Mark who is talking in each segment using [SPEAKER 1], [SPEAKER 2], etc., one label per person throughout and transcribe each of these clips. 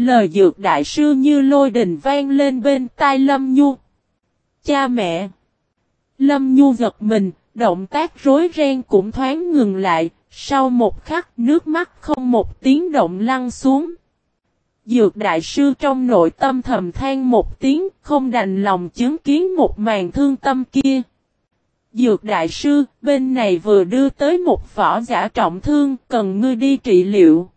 [SPEAKER 1] Lời dược đại sư như lôi đình vang lên bên tai Lâm Nhu. Cha mẹ! Lâm Nhu giật mình, động tác rối ren cũng thoáng ngừng lại, sau một khắc nước mắt không một tiếng động lăn xuống. Dược đại sư trong nội tâm thầm than một tiếng không đành lòng chứng kiến một màn thương tâm kia. Dược đại sư, bên này vừa đưa tới một võ giả trọng thương, cần ngươi đi trị liệu.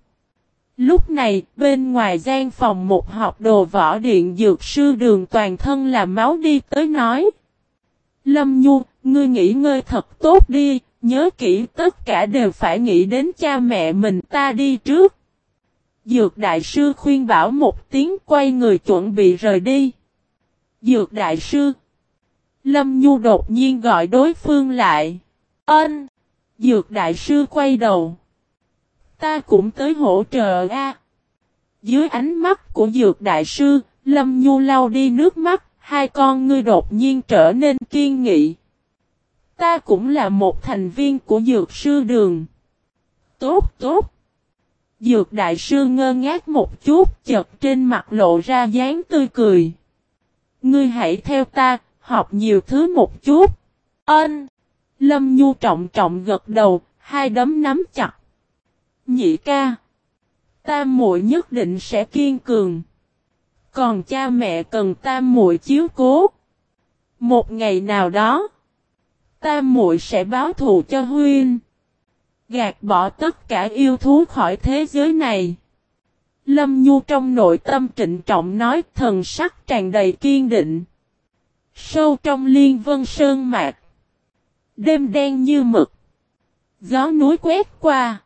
[SPEAKER 1] Lúc này, bên ngoài gian phòng một học đồ võ điện dược sư đường toàn thân là máu đi tới nói. Lâm Nhu, ngươi nghỉ ngơi thật tốt đi, nhớ kỹ tất cả đều phải nghĩ đến cha mẹ mình ta đi trước. Dược đại sư khuyên bảo một tiếng quay người chuẩn bị rời đi. Dược đại sư. Lâm Nhu đột nhiên gọi đối phương lại. Ân. Dược đại sư quay đầu. Ta cũng tới hỗ trợ a. Dưới ánh mắt của dược đại sư, Lâm Nhu lau đi nước mắt, hai con ngươi đột nhiên trở nên kiên nghị. Ta cũng là một thành viên của dược sư đường. Tốt tốt. Dược đại sư ngơ ngác một chút chật trên mặt lộ ra dáng tươi cười. Ngươi hãy theo ta, học nhiều thứ một chút. Ân. Lâm Nhu trọng trọng gật đầu, hai đấm nắm chặt. Nhị ca. Tam muội nhất định sẽ kiên cường. Còn cha mẹ cần tam muội chiếu cố. Một ngày nào đó, tam muội sẽ báo thù cho huynh. Gạt bỏ tất cả yêu thú khỏi thế giới này. Lâm Nhu trong nội tâm trịnh trọng nói thần sắc tràn đầy kiên định. Sâu trong liên vân sơn mạc. Đêm đen như mực. Gió núi quét qua.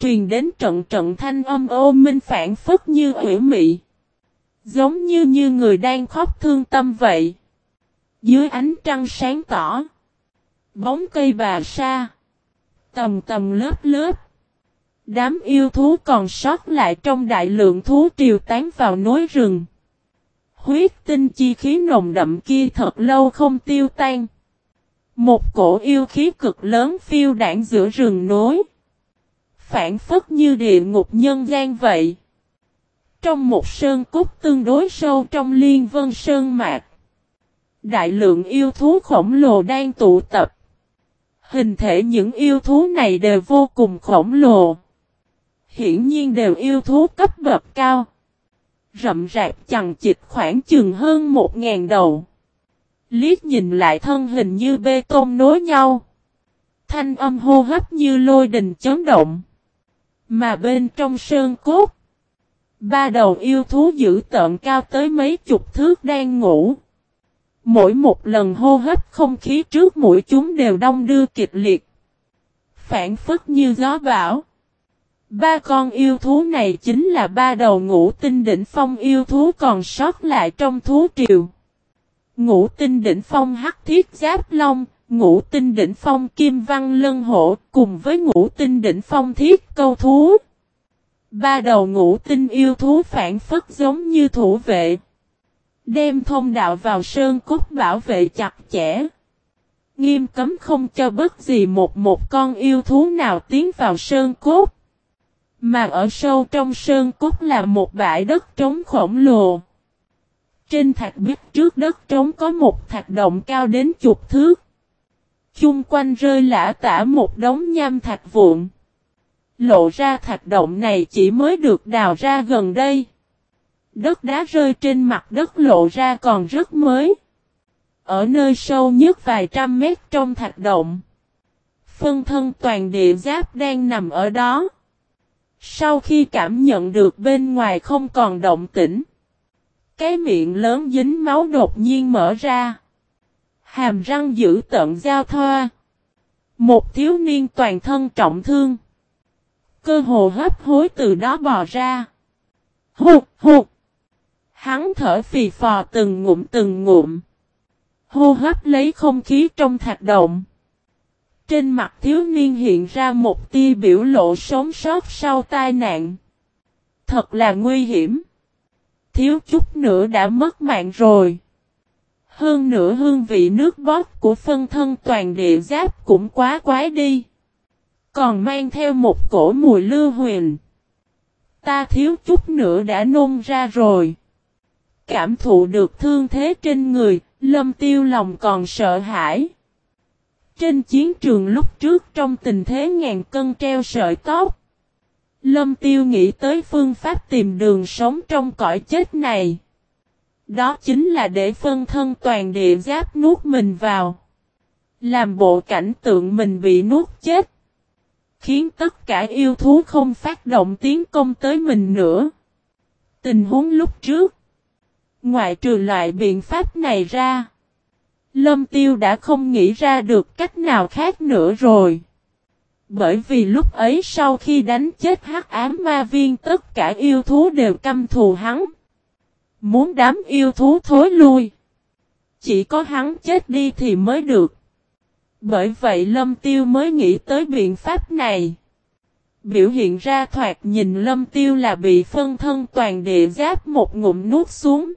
[SPEAKER 1] Truyền đến trận trận thanh âm ô minh phản phất như ủy mị. Giống như như người đang khóc thương tâm vậy. Dưới ánh trăng sáng tỏ. Bóng cây bà sa. Tầm tầm lớp lớp. Đám yêu thú còn sót lại trong đại lượng thú triều tán vào núi rừng. Huyết tinh chi khí nồng đậm kia thật lâu không tiêu tan. Một cổ yêu khí cực lớn phiêu đảng giữa rừng núi. Phản phất như địa ngục nhân gian vậy. Trong một sơn cốt tương đối sâu trong liên vân sơn mạc. Đại lượng yêu thú khổng lồ đang tụ tập. Hình thể những yêu thú này đều vô cùng khổng lồ. Hiển nhiên đều yêu thú cấp bậc cao. Rậm rạp chằng chịch khoảng chừng hơn một ngàn đầu. Liết nhìn lại thân hình như bê tông nối nhau. Thanh âm hô hấp như lôi đình chấn động. Mà bên trong sơn cốt. Ba đầu yêu thú giữ tợn cao tới mấy chục thước đang ngủ. Mỗi một lần hô hấp không khí trước mũi chúng đều đông đưa kịch liệt. Phản phức như gió bão. Ba con yêu thú này chính là ba đầu ngũ tinh đỉnh phong yêu thú còn sót lại trong thú triều. Ngũ tinh đỉnh phong hắc thiết giáp long, ngũ tinh đỉnh phong kim văn lân hổ cùng với ngũ tinh đỉnh phong thiết câu thú. Ba đầu ngũ tinh yêu thú phản phất giống như thủ vệ. Đem thông đạo vào sơn cốt bảo vệ chặt chẽ. Nghiêm cấm không cho bất gì một một con yêu thú nào tiến vào sơn cốt. Mà ở sâu trong sơn cốt là một bãi đất trống khổng lồ. Trên thạch biết trước đất trống có một thạch động cao đến chục thước. Chung quanh rơi lã tả một đống nham thạch vụn. Lộ ra thạch động này chỉ mới được đào ra gần đây. Đất đá rơi trên mặt đất lộ ra còn rất mới. Ở nơi sâu nhất vài trăm mét trong thạch động. Phân thân toàn địa giáp đang nằm ở đó. Sau khi cảm nhận được bên ngoài không còn động tĩnh. Cái miệng lớn dính máu đột nhiên mở ra. Hàm răng giữ tận giao thoa. Một thiếu niên toàn thân trọng thương. Cơ hồ hấp hối từ đó bò ra. Hụt hụt. Hắn thở phì phò từng ngụm từng ngụm. Hô hấp lấy không khí trong thạch động. Trên mặt thiếu niên hiện ra một tia biểu lộ sống sót sau tai nạn. Thật là nguy hiểm. Thiếu chút nữa đã mất mạng rồi. Hơn nữa hương vị nước bóp của phân thân toàn địa giáp cũng quá quái đi. Còn mang theo một cổ mùi lưu huyền. Ta thiếu chút nữa đã nôn ra rồi. Cảm thụ được thương thế trên người, lâm tiêu lòng còn sợ hãi. Trên chiến trường lúc trước trong tình thế ngàn cân treo sợi tóc. Lâm tiêu nghĩ tới phương pháp tìm đường sống trong cõi chết này. Đó chính là để phân thân toàn địa giáp nuốt mình vào. Làm bộ cảnh tượng mình bị nuốt chết. Khiến tất cả yêu thú không phát động tiến công tới mình nữa. Tình huống lúc trước. Ngoại trừ loại biện pháp này ra. Lâm tiêu đã không nghĩ ra được cách nào khác nữa rồi. Bởi vì lúc ấy sau khi đánh chết hắc ám ma viên, tất cả yêu thú đều căm thù hắn. Muốn đám yêu thú thối lui. Chỉ có hắn chết đi thì mới được. Bởi vậy Lâm Tiêu mới nghĩ tới biện pháp này. Biểu hiện ra thoạt nhìn Lâm Tiêu là bị phân thân toàn địa giáp một ngụm nuốt xuống.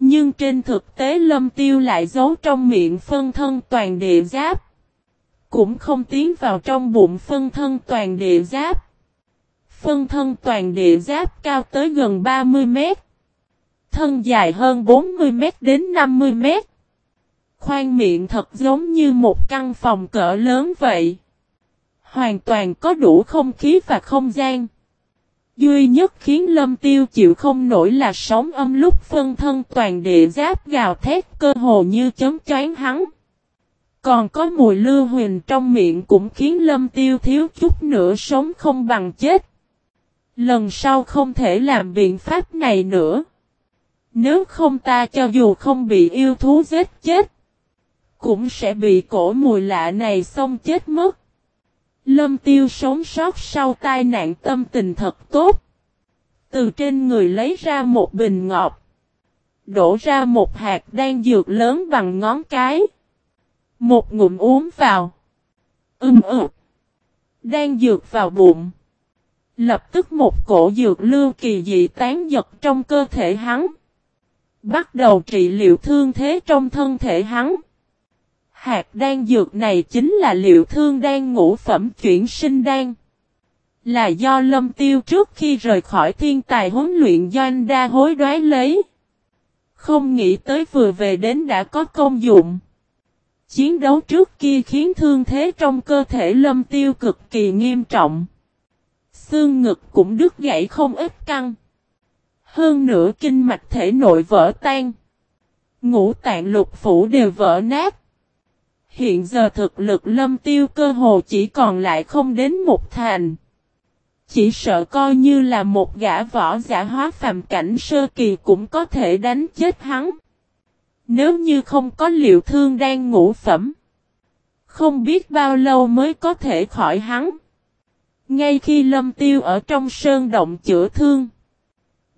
[SPEAKER 1] Nhưng trên thực tế Lâm Tiêu lại giấu trong miệng phân thân toàn địa giáp. Cũng không tiến vào trong bụng phân thân toàn địa giáp. Phân thân toàn địa giáp cao tới gần 30 mét. Thân dài hơn 40 mét đến 50 mét. Khoan miệng thật giống như một căn phòng cỡ lớn vậy. Hoàn toàn có đủ không khí và không gian. Duy nhất khiến lâm tiêu chịu không nổi là sóng âm lúc phân thân toàn địa giáp gào thét cơ hồ như chấm choáng hắn. Còn có mùi lưu huyền trong miệng cũng khiến lâm tiêu thiếu chút nữa sống không bằng chết. Lần sau không thể làm biện pháp này nữa. Nếu không ta cho dù không bị yêu thú giết chết, cũng sẽ bị cổ mùi lạ này xông chết mất. Lâm tiêu sống sót sau tai nạn tâm tình thật tốt. Từ trên người lấy ra một bình ngọt. Đổ ra một hạt đan dược lớn bằng ngón cái. Một ngụm uống vào. Ưm ư. Đan dược vào bụng. Lập tức một cổ dược lưu kỳ dị tán giật trong cơ thể hắn. Bắt đầu trị liệu thương thế trong thân thể hắn. Hạt đan dược này chính là liệu thương đan ngũ phẩm chuyển sinh đan. Là do lâm tiêu trước khi rời khỏi thiên tài huấn luyện doanh đa hối đoái lấy. Không nghĩ tới vừa về đến đã có công dụng. Chiến đấu trước kia khiến thương thế trong cơ thể lâm tiêu cực kỳ nghiêm trọng. Xương ngực cũng đứt gãy không ít căng. Hơn nữa kinh mạch thể nội vỡ tan. Ngũ tạng lục phủ đều vỡ nát. Hiện giờ thực lực lâm tiêu cơ hồ chỉ còn lại không đến một thành. Chỉ sợ coi như là một gã võ giả hóa phàm cảnh sơ kỳ cũng có thể đánh chết hắn. Nếu như không có liệu thương đang ngủ phẩm. Không biết bao lâu mới có thể khỏi hắn. Ngay khi lâm tiêu ở trong sơn động chữa thương.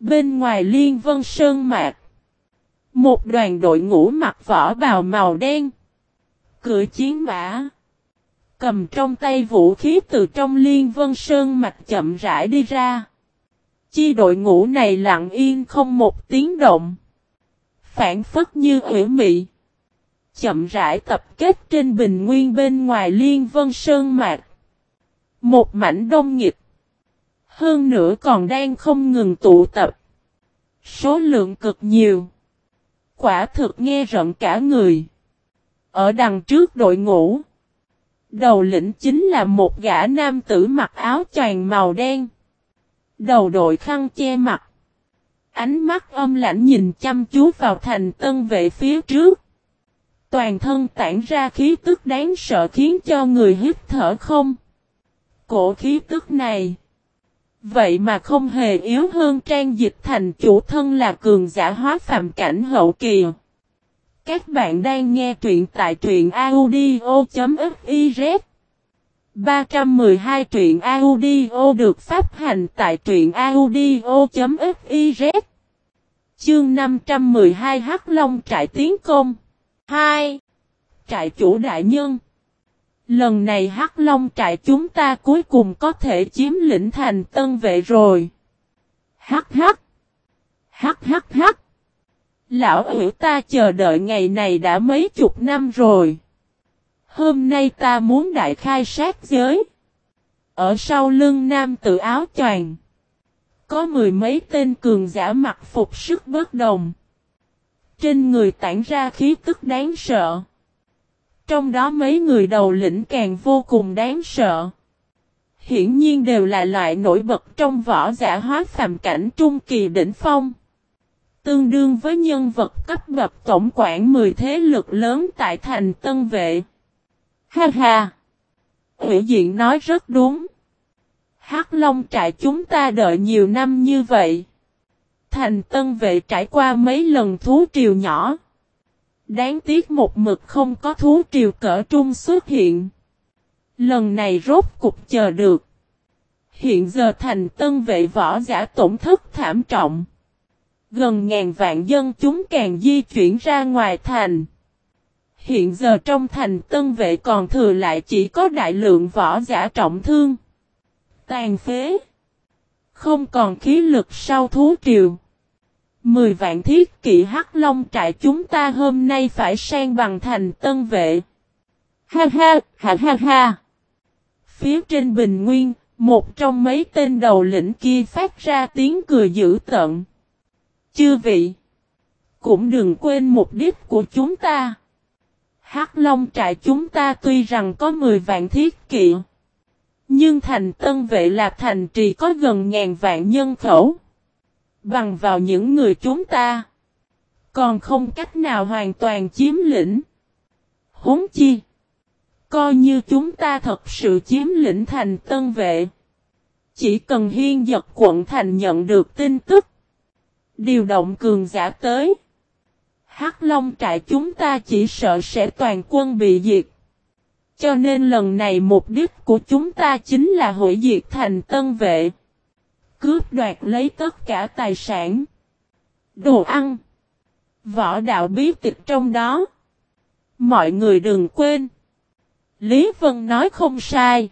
[SPEAKER 1] Bên ngoài liên vân sơn mạc. Một đoàn đội ngũ mặc vỏ bào màu đen cưỡi chiến mã. Cầm trong tay vũ khí từ trong liên vân sơn mạch chậm rãi đi ra. Chi đội ngũ này lặng yên không một tiếng động. Phản phất như ủy mị. Chậm rãi tập kết trên bình nguyên bên ngoài liên vân sơn mạc Một mảnh đông nghịch. Hơn nữa còn đang không ngừng tụ tập. Số lượng cực nhiều. Quả thực nghe rợn cả người. Ở đằng trước đội ngũ. Đầu lĩnh chính là một gã nam tử mặc áo choàng màu đen. Đầu đội khăn che mặt. Ánh mắt âm lãnh nhìn chăm chú vào thành tân vệ phía trước. Toàn thân tản ra khí tức đáng sợ khiến cho người hít thở không. Cổ khí tức này. Vậy mà không hề yếu hơn trang dịch thành chủ thân là cường giả hóa phạm cảnh hậu kỳ. Các bạn đang nghe truyện tại truyện audio.fiz 312 truyện audio được phát hành tại truyện audio.fiz Chương 512 Hắc Long trại tiến công 2. Trại chủ đại nhân Lần này Hắc Long trại chúng ta cuối cùng có thể chiếm lĩnh thành tân vệ rồi. Hắc hắc. Hắc hắc hắc. Lão ủy ta chờ đợi ngày này đã mấy chục năm rồi. Hôm nay ta muốn đại khai sát giới. Ở sau lưng nam tự áo choàng. có mười mấy tên cường giả mặc phục sức bất đồng. Trên người tản ra khí tức đáng sợ. Trong đó mấy người đầu lĩnh càng vô cùng đáng sợ. Hiển nhiên đều là loại nổi bật trong võ giả hóa phàm cảnh trung kỳ đỉnh phong. Tương đương với nhân vật cấp bậc tổng quản 10 thế lực lớn tại thành Tân Vệ. Ha ha! Ủy diện nói rất đúng. Hắc Long trại chúng ta đợi nhiều năm như vậy. Thành Tân Vệ trải qua mấy lần thú triều nhỏ. Đáng tiếc một mực không có thú triều cỡ trung xuất hiện. Lần này rốt cục chờ được. Hiện giờ thành tân vệ võ giả tổn thất thảm trọng. Gần ngàn vạn dân chúng càng di chuyển ra ngoài thành. Hiện giờ trong thành tân vệ còn thừa lại chỉ có đại lượng võ giả trọng thương. Tàn phế. Không còn khí lực sau thú triều. Mười vạn thiết kỵ hắc long trại chúng ta hôm nay phải sang bằng thành tân vệ. Ha ha, ha ha ha. Phía trên bình nguyên, một trong mấy tên đầu lĩnh kia phát ra tiếng cười dữ tận. Chư vị, cũng đừng quên mục đích của chúng ta. Hắc Long trại chúng ta tuy rằng có 10 vạn thiết kỵ, nhưng thành tân vệ là thành trì có gần ngàn vạn nhân khẩu. Bằng vào những người chúng ta, còn không cách nào hoàn toàn chiếm lĩnh. Huống chi, coi như chúng ta thật sự chiếm lĩnh thành tân vệ. Chỉ cần hiên giật quận thành nhận được tin tức. Điều động cường giả tới. Hắc Long trại chúng ta chỉ sợ sẽ toàn quân bị diệt. Cho nên lần này mục đích của chúng ta chính là hủy diệt thành tân vệ. Cướp đoạt lấy tất cả tài sản. Đồ ăn. Võ đạo bí tịch trong đó. Mọi người đừng quên. Lý Vân nói không sai.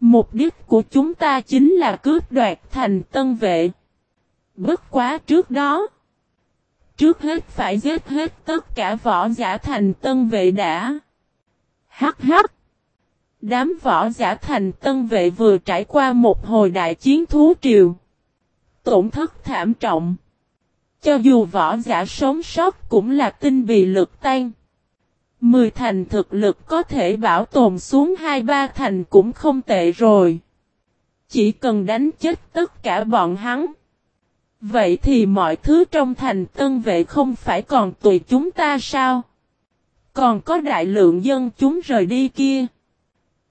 [SPEAKER 1] Mục đích của chúng ta chính là cướp đoạt thành tân vệ. Bất quá trước đó. Trước hết phải giết hết tất cả võ giả thành tân vệ đã. Hắc hắc. Đám võ giả thành tân vệ vừa trải qua một hồi đại chiến thú triều. Tổn thất thảm trọng. Cho dù võ giả sống sót cũng là tinh bị lực tan. Mười thành thực lực có thể bảo tồn xuống hai ba thành cũng không tệ rồi. Chỉ cần đánh chết tất cả bọn hắn. Vậy thì mọi thứ trong thành tân vệ không phải còn tùy chúng ta sao? Còn có đại lượng dân chúng rời đi kia.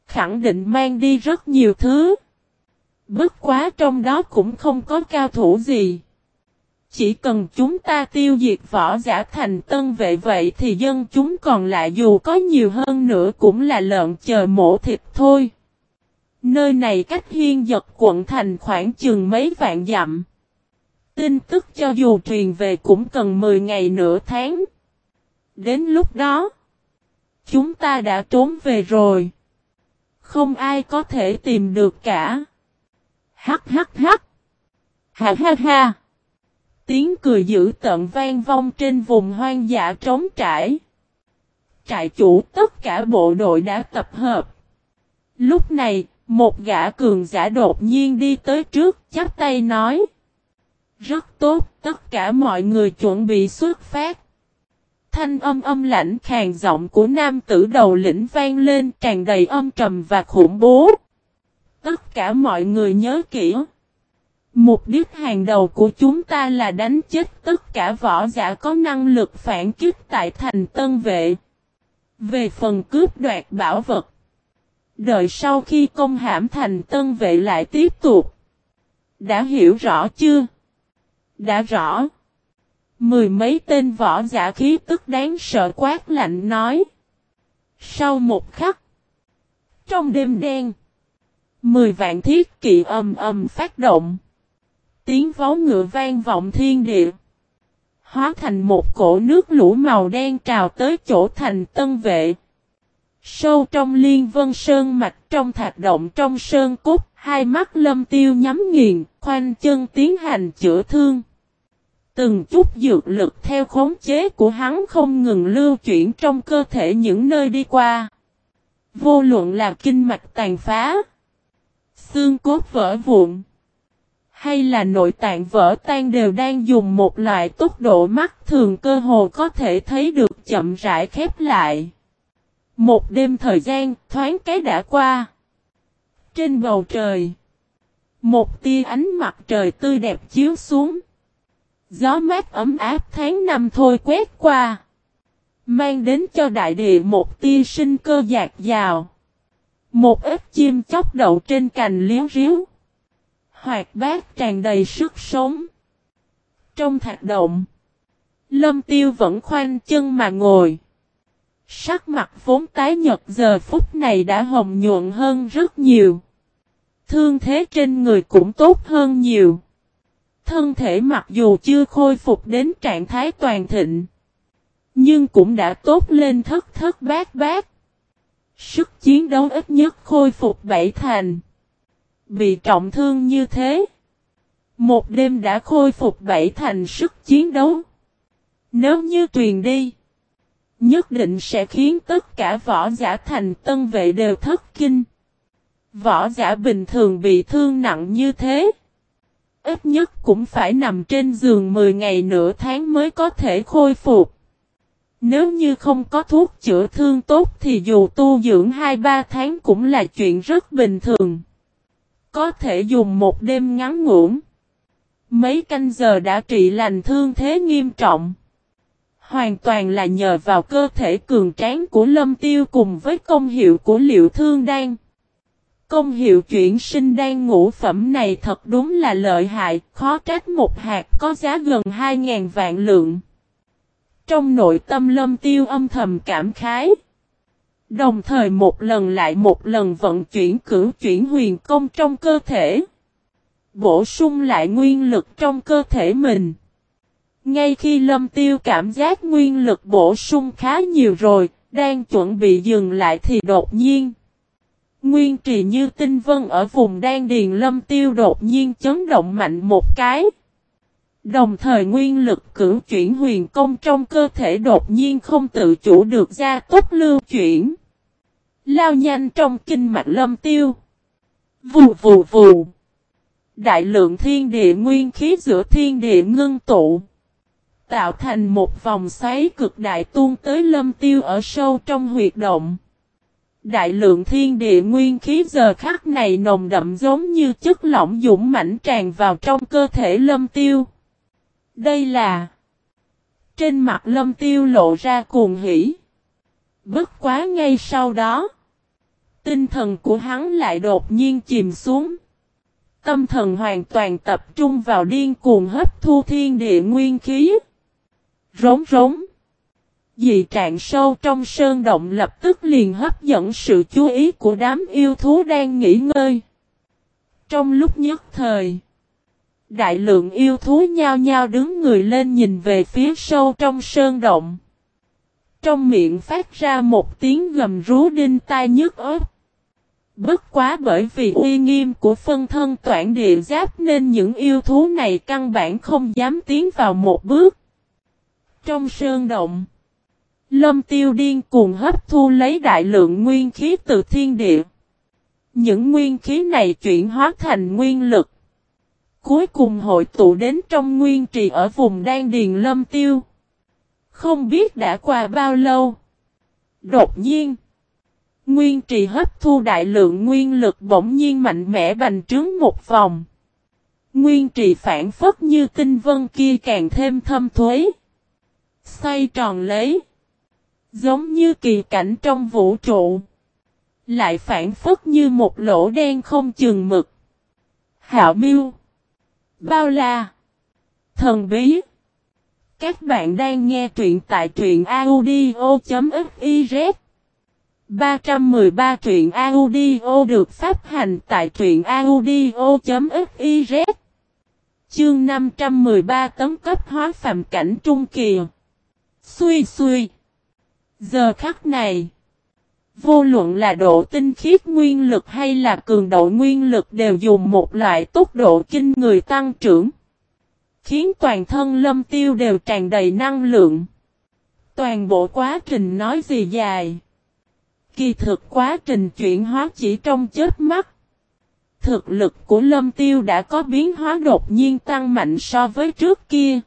[SPEAKER 1] Khẳng định mang đi rất nhiều thứ. Bất quá trong đó cũng không có cao thủ gì. Chỉ cần chúng ta tiêu diệt võ giả thành tân vệ vậy thì dân chúng còn lại dù có nhiều hơn nữa cũng là lợn chờ mổ thịt thôi. Nơi này cách hiên giật quận thành khoảng chừng mấy vạn dặm. Tin tức cho dù truyền về cũng cần 10 ngày nửa tháng. Đến lúc đó, chúng ta đã trốn về rồi. Không ai có thể tìm được cả. Hắc hắc hắc. Ha ha ha. Tiếng cười dữ tận vang vong trên vùng hoang dã trống trải. Trại chủ tất cả bộ đội đã tập hợp. Lúc này, một gã cường giả đột nhiên đi tới trước, chắp tay nói. Rất tốt, tất cả mọi người chuẩn bị xuất phát. Thanh âm âm lãnh khàn giọng của nam tử đầu lĩnh vang lên tràn đầy âm trầm và khủng bố. Tất cả mọi người nhớ kỹ. Mục đích hàng đầu của chúng ta là đánh chết tất cả võ giả có năng lực phản kích tại thành tân vệ. Về phần cướp đoạt bảo vật. Đợi sau khi công hãm thành tân vệ lại tiếp tục. Đã hiểu rõ chưa? Đã rõ. Mười mấy tên võ giả khí tức đáng sợ quát lạnh nói. Sau một khắc. Trong đêm đen. Mười vạn thiết kỵ ầm ầm phát động. Tiếng vó ngựa vang vọng thiên địa. Hóa thành một cổ nước lũ màu đen trào tới chỗ thành tân vệ. Sâu trong liên vân sơn mạch trong thạch động trong sơn cốt, hai mắt lâm tiêu nhắm nghiền, khoanh chân tiến hành chữa thương. Từng chút dược lực theo khống chế của hắn không ngừng lưu chuyển trong cơ thể những nơi đi qua. Vô luận là kinh mạch tàn phá, xương cốt vỡ vụn, hay là nội tạng vỡ tan đều đang dùng một loại tốc độ mắt thường cơ hồ có thể thấy được chậm rãi khép lại. Một đêm thời gian thoáng cái đã qua. Trên bầu trời, một tia ánh mặt trời tươi đẹp chiếu xuống. Gió mát ấm áp tháng năm thôi quét qua. Mang đến cho đại địa một tia sinh cơ dạt dào. Một ít chim chóc đậu trên cành liếu riếu. Hoạt bát tràn đầy sức sống. Trong thạch động. Lâm tiêu vẫn khoanh chân mà ngồi. Sắc mặt vốn tái nhật giờ phút này đã hồng nhuận hơn rất nhiều. Thương thế trên người cũng tốt hơn nhiều. Thân thể mặc dù chưa khôi phục đến trạng thái toàn thịnh. Nhưng cũng đã tốt lên thất thất bát bát. Sức chiến đấu ít nhất khôi phục bảy thành. Bị trọng thương như thế. Một đêm đã khôi phục bảy thành sức chiến đấu. Nếu như truyền đi. Nhất định sẽ khiến tất cả võ giả thành tân vệ đều thất kinh. Võ giả bình thường bị thương nặng như thế. Ít nhất cũng phải nằm trên giường 10 ngày nửa tháng mới có thể khôi phục. Nếu như không có thuốc chữa thương tốt thì dù tu dưỡng 2-3 tháng cũng là chuyện rất bình thường. Có thể dùng một đêm ngắn ngủn. Mấy canh giờ đã trị lành thương thế nghiêm trọng. Hoàn toàn là nhờ vào cơ thể cường tráng của lâm tiêu cùng với công hiệu của liệu thương đan. Công hiệu chuyển sinh đang ngũ phẩm này thật đúng là lợi hại, khó trách một hạt có giá gần 2.000 vạn lượng. Trong nội tâm lâm tiêu âm thầm cảm khái. Đồng thời một lần lại một lần vận chuyển cử chuyển huyền công trong cơ thể. Bổ sung lại nguyên lực trong cơ thể mình. Ngay khi lâm tiêu cảm giác nguyên lực bổ sung khá nhiều rồi, đang chuẩn bị dừng lại thì đột nhiên. Nguyên trì như tinh vân ở vùng đan điền lâm tiêu đột nhiên chấn động mạnh một cái. Đồng thời nguyên lực cử chuyển huyền công trong cơ thể đột nhiên không tự chủ được ra tốc lưu chuyển. Lao nhanh trong kinh mạch lâm tiêu. Vù vù vù. Đại lượng thiên địa nguyên khí giữa thiên địa ngưng tụ. Tạo thành một vòng xoáy cực đại tuôn tới lâm tiêu ở sâu trong huyệt động. Đại lượng thiên địa nguyên khí giờ khắc này nồng đậm giống như chất lỏng dũng mãnh tràn vào trong cơ thể lâm tiêu. Đây là, Trên mặt lâm tiêu lộ ra cuồng hỉ. Bất quá ngay sau đó, Tinh thần của hắn lại đột nhiên chìm xuống. Tâm thần hoàn toàn tập trung vào điên cuồng hấp thu thiên địa nguyên khí. Rống rống. Dị trạng sâu trong sơn động lập tức liền hấp dẫn sự chú ý của đám yêu thú đang nghỉ ngơi. Trong lúc nhất thời, đại lượng yêu thú nhao nhao đứng người lên nhìn về phía sâu trong sơn động. Trong miệng phát ra một tiếng gầm rú đinh tai nhức ớt. Bất quá bởi vì uy nghiêm của phân thân toản địa giáp nên những yêu thú này căn bản không dám tiến vào một bước. Trong sơn động, lâm tiêu điên cuồng hấp thu lấy đại lượng nguyên khí từ thiên địa. Những nguyên khí này chuyển hóa thành nguyên lực. Cuối cùng hội tụ đến trong nguyên trì ở vùng đan điền lâm tiêu. Không biết đã qua bao lâu. Đột nhiên. Nguyên trì hấp thu đại lượng nguyên lực bỗng nhiên mạnh mẽ bành trướng một vòng. Nguyên trì phản phất như tinh vân kia càng thêm thâm thuế. Xoay tròn lấy. Giống như kỳ cảnh trong vũ trụ. Lại phản phất như một lỗ đen không chừng mực. Hạo miêu. Bao la. Thần bí. Các bạn đang nghe truyện tại truyện audio.fif 313 truyện audio được phát hành tại truyện audio.fiz Chương 513 tấm cấp hóa phạm cảnh trung kỳ Xuy xuy Giờ khắc này, Vô luận là độ tinh khiết nguyên lực hay là cường độ nguyên lực đều dùng một loại tốc độ kinh người tăng trưởng, Khiến toàn thân lâm tiêu đều tràn đầy năng lượng Toàn bộ quá trình nói gì dài Kỳ thực quá trình chuyển hóa chỉ trong chết mắt. Thực lực của lâm tiêu đã có biến hóa đột nhiên tăng mạnh so với trước kia.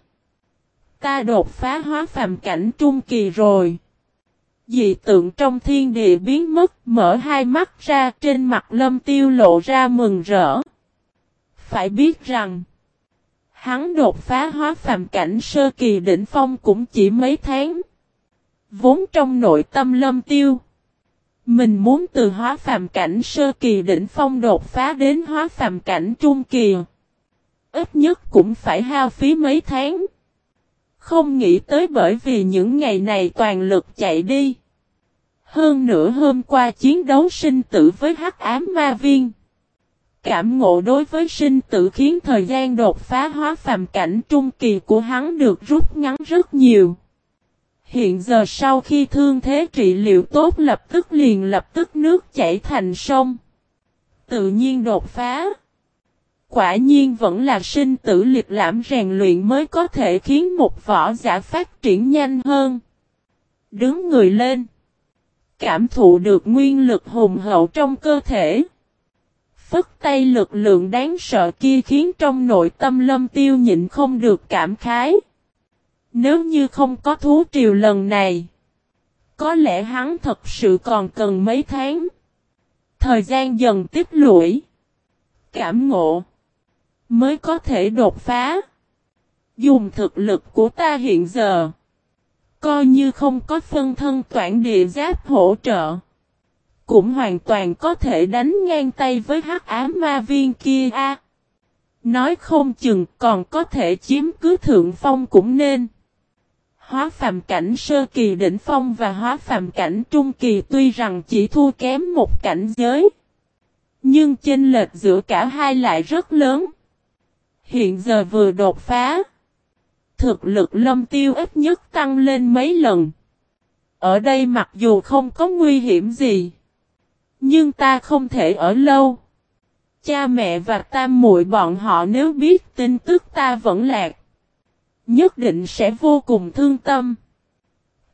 [SPEAKER 1] Ta đột phá hóa phàm cảnh trung kỳ rồi. Dị tượng trong thiên địa biến mất, mở hai mắt ra trên mặt lâm tiêu lộ ra mừng rỡ. Phải biết rằng, hắn đột phá hóa phàm cảnh sơ kỳ đỉnh phong cũng chỉ mấy tháng. Vốn trong nội tâm lâm tiêu. Mình muốn từ hóa phàm cảnh sơ kỳ đỉnh phong đột phá đến hóa phàm cảnh trung kỳ. Ít nhất cũng phải hao phí mấy tháng. Không nghĩ tới bởi vì những ngày này toàn lực chạy đi. Hơn nữa hôm qua chiến đấu sinh tử với hắc ám ma viên. Cảm ngộ đối với sinh tử khiến thời gian đột phá hóa phàm cảnh trung kỳ của hắn được rút ngắn rất nhiều. Hiện giờ sau khi thương thế trị liệu tốt lập tức liền lập tức nước chảy thành sông. Tự nhiên đột phá. Quả nhiên vẫn là sinh tử liệt lãm rèn luyện mới có thể khiến một võ giả phát triển nhanh hơn. Đứng người lên. Cảm thụ được nguyên lực hùng hậu trong cơ thể. Phất tay lực lượng đáng sợ kia khiến trong nội tâm lâm tiêu nhịn không được cảm khái. Nếu như không có thú triều lần này, có lẽ hắn thật sự còn cần mấy tháng. Thời gian dần tiếp lũy. cảm ngộ, mới có thể đột phá. Dùng thực lực của ta hiện giờ, coi như không có phân thân toản địa giáp hỗ trợ. Cũng hoàn toàn có thể đánh ngang tay với hắc ám ma viên kia a. Nói không chừng còn có thể chiếm cứ thượng phong cũng nên. Hóa phàm cảnh sơ kỳ đỉnh phong và hóa phàm cảnh trung kỳ tuy rằng chỉ thua kém một cảnh giới. Nhưng chênh lệch giữa cả hai lại rất lớn. Hiện giờ vừa đột phá. Thực lực lâm tiêu ít nhất tăng lên mấy lần. Ở đây mặc dù không có nguy hiểm gì. Nhưng ta không thể ở lâu. Cha mẹ và tam muội bọn họ nếu biết tin tức ta vẫn lạc, nhất định sẽ vô cùng thương tâm.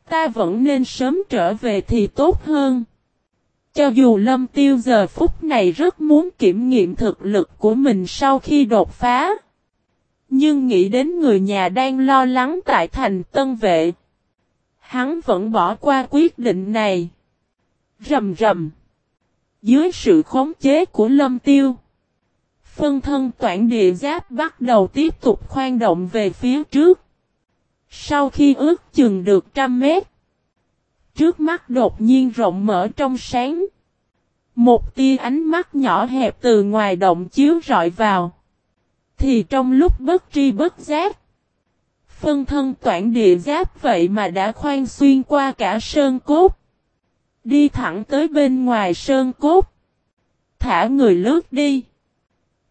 [SPEAKER 1] Ta vẫn nên sớm trở về thì tốt hơn. Cho dù lâm tiêu giờ phút này rất muốn kiểm nghiệm thực lực của mình sau khi đột phá. Nhưng nghĩ đến người nhà đang lo lắng tại thành tân vệ. Hắn vẫn bỏ qua quyết định này. Rầm rầm. Dưới sự khống chế của lâm tiêu. Phân thân toản địa giáp bắt đầu tiếp tục khoan động về phía trước. Sau khi ước chừng được trăm mét, trước mắt đột nhiên rộng mở trong sáng. Một tia ánh mắt nhỏ hẹp từ ngoài động chiếu rọi vào. Thì trong lúc bất tri bất giác, phân thân toản địa giáp vậy mà đã khoan xuyên qua cả sơn cốt. Đi thẳng tới bên ngoài sơn cốt. Thả người lướt đi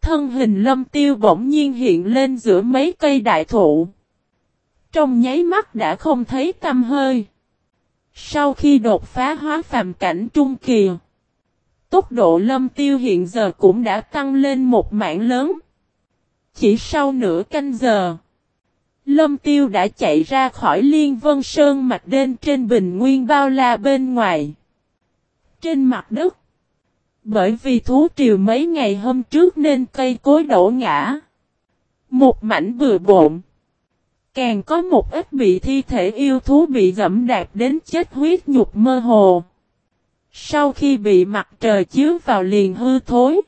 [SPEAKER 1] thân hình lâm tiêu bỗng nhiên hiện lên giữa mấy cây đại thụ. Trong nháy mắt đã không thấy tâm hơi. Sau khi đột phá hóa phàm cảnh trung kỳ, tốc độ lâm tiêu hiện giờ cũng đã tăng lên một mảng lớn. Chỉ sau nửa canh giờ, lâm tiêu đã chạy ra khỏi liên vân sơn mặt đen trên bình nguyên bao la bên ngoài. Trên mặt đất, bởi vì thú triều mấy ngày hôm trước nên cây cối đổ ngã. Một mảnh bừa bộn. Càng có một ít bị thi thể yêu thú bị dẫm đạp đến chết huyết nhục mơ hồ. Sau khi bị mặt trời chiếu vào liền hư thối.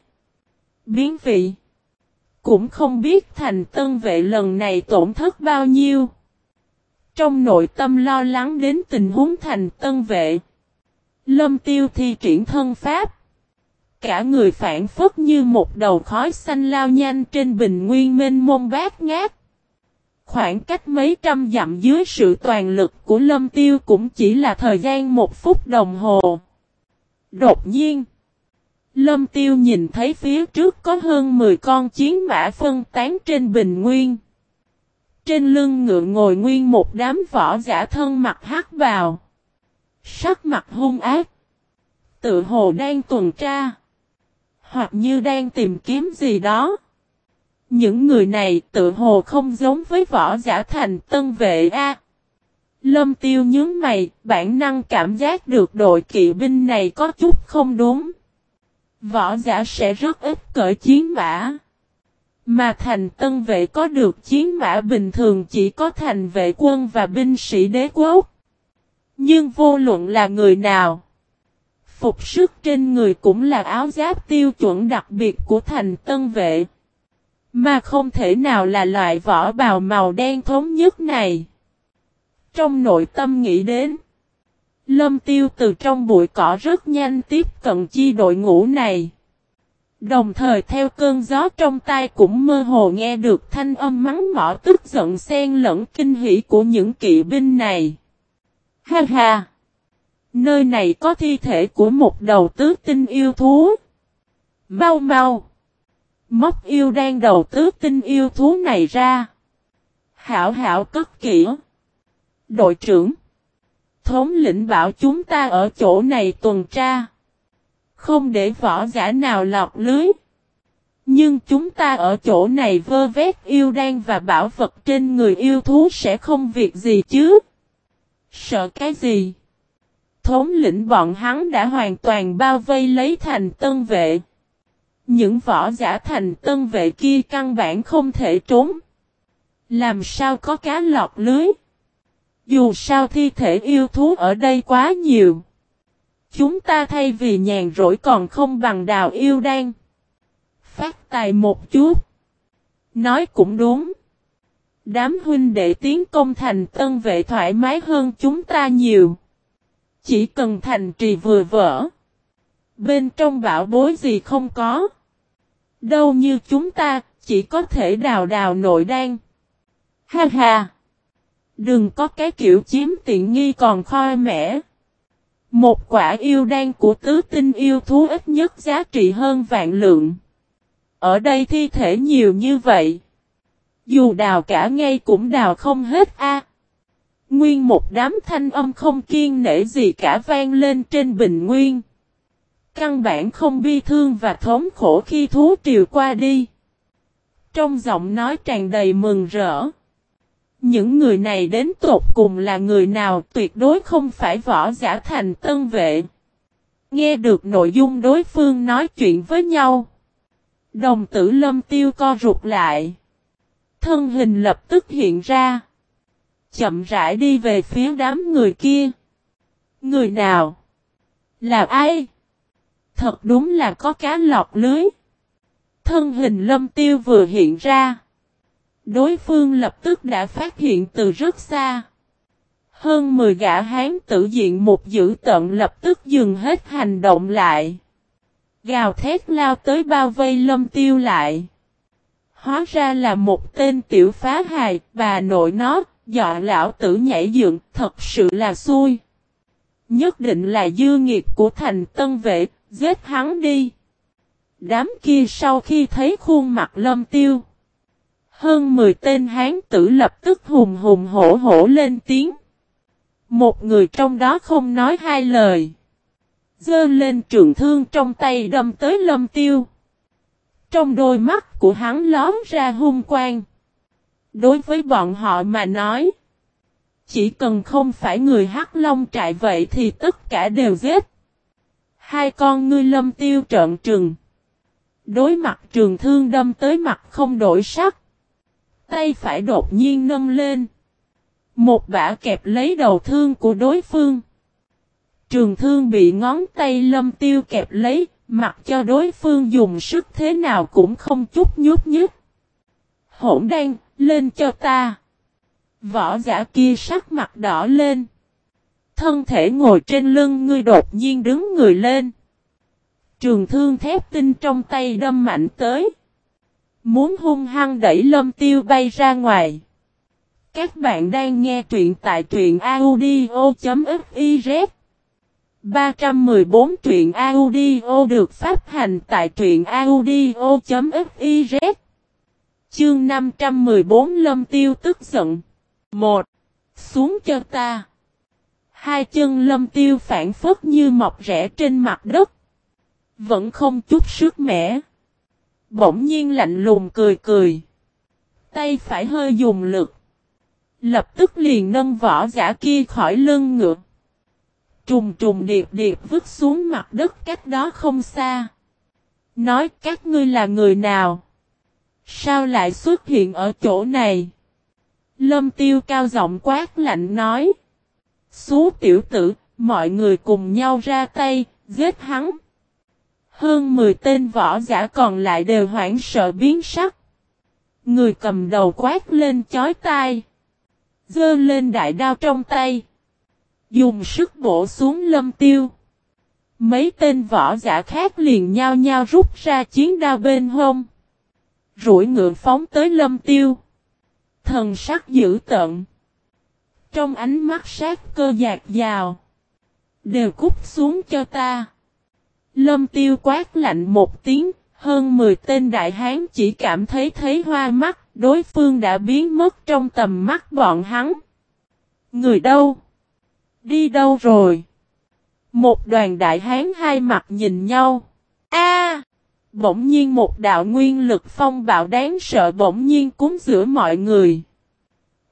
[SPEAKER 1] Biến vị. Cũng không biết thành tân vệ lần này tổn thất bao nhiêu. Trong nội tâm lo lắng đến tình huống thành tân vệ. Lâm tiêu thi triển thân pháp. Cả người phản phất như một đầu khói xanh lao nhanh trên bình nguyên mênh mông bát ngát. Khoảng cách mấy trăm dặm dưới sự toàn lực của lâm tiêu cũng chỉ là thời gian một phút đồng hồ. Đột nhiên, lâm tiêu nhìn thấy phía trước có hơn 10 con chiến mã phân tán trên bình nguyên. Trên lưng ngựa ngồi nguyên một đám võ giả thân mặt hắc vào. Sắc mặt hung ác. Tự hồ đang tuần tra. Hoặc như đang tìm kiếm gì đó. Những người này tự hồ không giống với võ giả thành tân vệ A. Lâm tiêu nhướng mày, bản năng cảm giác được đội kỵ binh này có chút không đúng. Võ giả sẽ rất ít cởi chiến mã. Mà thành tân vệ có được chiến mã bình thường chỉ có thành vệ quân và binh sĩ đế quốc. Nhưng vô luận là người nào. Phục sức trên người cũng là áo giáp tiêu chuẩn đặc biệt của thành tân vệ. Mà không thể nào là loại vỏ bào màu đen thống nhất này. Trong nội tâm nghĩ đến. Lâm tiêu từ trong bụi cỏ rất nhanh tiếp cận chi đội ngũ này. Đồng thời theo cơn gió trong tai cũng mơ hồ nghe được thanh âm mắng mỏ tức giận xen lẫn kinh hỉ của những kỵ binh này. Ha ha! Nơi này có thi thể của một đầu tứ tinh yêu thú. Mau mau! Móc yêu đang đầu tứ tinh yêu thú này ra. Hảo hảo cất kỹ. Đội trưởng! Thống lĩnh bảo chúng ta ở chỗ này tuần tra. Không để võ giả nào lọt lưới. Nhưng chúng ta ở chỗ này vơ vét yêu đan và bảo vật trên người yêu thú sẽ không việc gì chứ. Sợ cái gì? Thống lĩnh bọn hắn đã hoàn toàn bao vây lấy thành tân vệ. Những võ giả thành tân vệ kia căn bản không thể trốn. Làm sao có cá lọt lưới? Dù sao thi thể yêu thú ở đây quá nhiều. Chúng ta thay vì nhàn rỗi còn không bằng đào yêu đan. Phát tài một chút. Nói cũng đúng. Đám huynh đệ tiến công thành tân vệ thoải mái hơn chúng ta nhiều. Chỉ cần thành trì vừa vỡ. Bên trong bảo bối gì không có. Đâu như chúng ta, chỉ có thể đào đào nội đan. Ha ha! Đừng có cái kiểu chiếm tiện nghi còn khoai mẻ. Một quả yêu đan của tứ tinh yêu thú ít nhất giá trị hơn vạn lượng. Ở đây thi thể nhiều như vậy. Dù đào cả ngay cũng đào không hết a. Nguyên một đám thanh âm không kiên nể gì cả vang lên trên bình nguyên. Căn bản không bi thương và thống khổ khi thú triều qua đi. Trong giọng nói tràn đầy mừng rỡ. Những người này đến tột cùng là người nào, tuyệt đối không phải võ giả thành tân vệ. Nghe được nội dung đối phương nói chuyện với nhau. Đồng tử lâm tiêu co rụt lại. Thân hình lập tức hiện ra. Chậm rãi đi về phía đám người kia. Người nào? Là ai? Thật đúng là có cá lọc lưới. Thân hình lâm tiêu vừa hiện ra. Đối phương lập tức đã phát hiện từ rất xa. Hơn 10 gã hán tử diện một dữ tận lập tức dừng hết hành động lại. Gào thét lao tới bao vây lâm tiêu lại. Hóa ra là một tên tiểu phá hài, bà nội nó, dọa lão tử nhảy dựng, thật sự là xui. Nhất định là dư nghiệt của thành tân vệ, giết hắn đi. Đám kia sau khi thấy khuôn mặt lâm tiêu. Hơn 10 tên hán tử lập tức hùng hùng hổ hổ lên tiếng. Một người trong đó không nói hai lời. Dơ lên trường thương trong tay đâm tới lâm tiêu. Trong đôi mắt của hắn lóm ra hung quang. Đối với bọn họ mà nói. Chỉ cần không phải người hắc long trại vậy thì tất cả đều giết. Hai con ngươi lâm tiêu trợn trừng. Đối mặt trường thương đâm tới mặt không đổi sắc. Tay phải đột nhiên nâng lên. Một bả kẹp lấy đầu thương của đối phương. Trường thương bị ngón tay lâm tiêu kẹp lấy, mặc cho đối phương dùng sức thế nào cũng không chút nhút nhứt. Hỗn đen, lên cho ta. Võ giả kia sắc mặt đỏ lên. Thân thể ngồi trên lưng ngươi đột nhiên đứng người lên. Trường thương thép tinh trong tay đâm mạnh tới. Muốn hung hăng đẩy lâm tiêu bay ra ngoài. Các bạn đang nghe truyện tại truyện audio.fiz 314 truyện audio được phát hành tại truyện audio.fiz Chương 514 Lâm Tiêu tức giận. 1. Xuống cho ta. Hai chân Lâm Tiêu phản phất như mọc rẽ trên mặt đất. Vẫn không chút sức mẻ. Bỗng nhiên lạnh lùng cười cười. Tay phải hơi dùng lực. Lập tức liền nâng vỏ giả kia khỏi lưng ngựa. Trùng trùng điệp điệp vứt xuống mặt đất cách đó không xa. Nói các ngươi là người nào? Sao lại xuất hiện ở chỗ này? Lâm tiêu cao giọng quát lạnh nói. Xú tiểu tử, mọi người cùng nhau ra tay, giết hắn. Hơn 10 tên võ giả còn lại đều hoảng sợ biến sắc. Người cầm đầu quát lên chói tai. Dơ lên đại đao trong tay. Dùng sức bổ xuống lâm tiêu. Mấy tên võ giả khác liền nhao nhao rút ra chiến đao bên hông. Rủi ngựa phóng tới lâm tiêu. Thần sắc dữ tận. Trong ánh mắt sát cơ dạt dào. Đều cút xuống cho ta. Lâm tiêu quát lạnh một tiếng, hơn 10 tên đại hán chỉ cảm thấy thấy hoa mắt, đối phương đã biến mất trong tầm mắt bọn hắn. Người đâu? Đi đâu rồi? Một đoàn đại hán hai mặt nhìn nhau. A! bỗng nhiên một đạo nguyên lực phong bạo đáng sợ bỗng nhiên cúng giữa mọi người.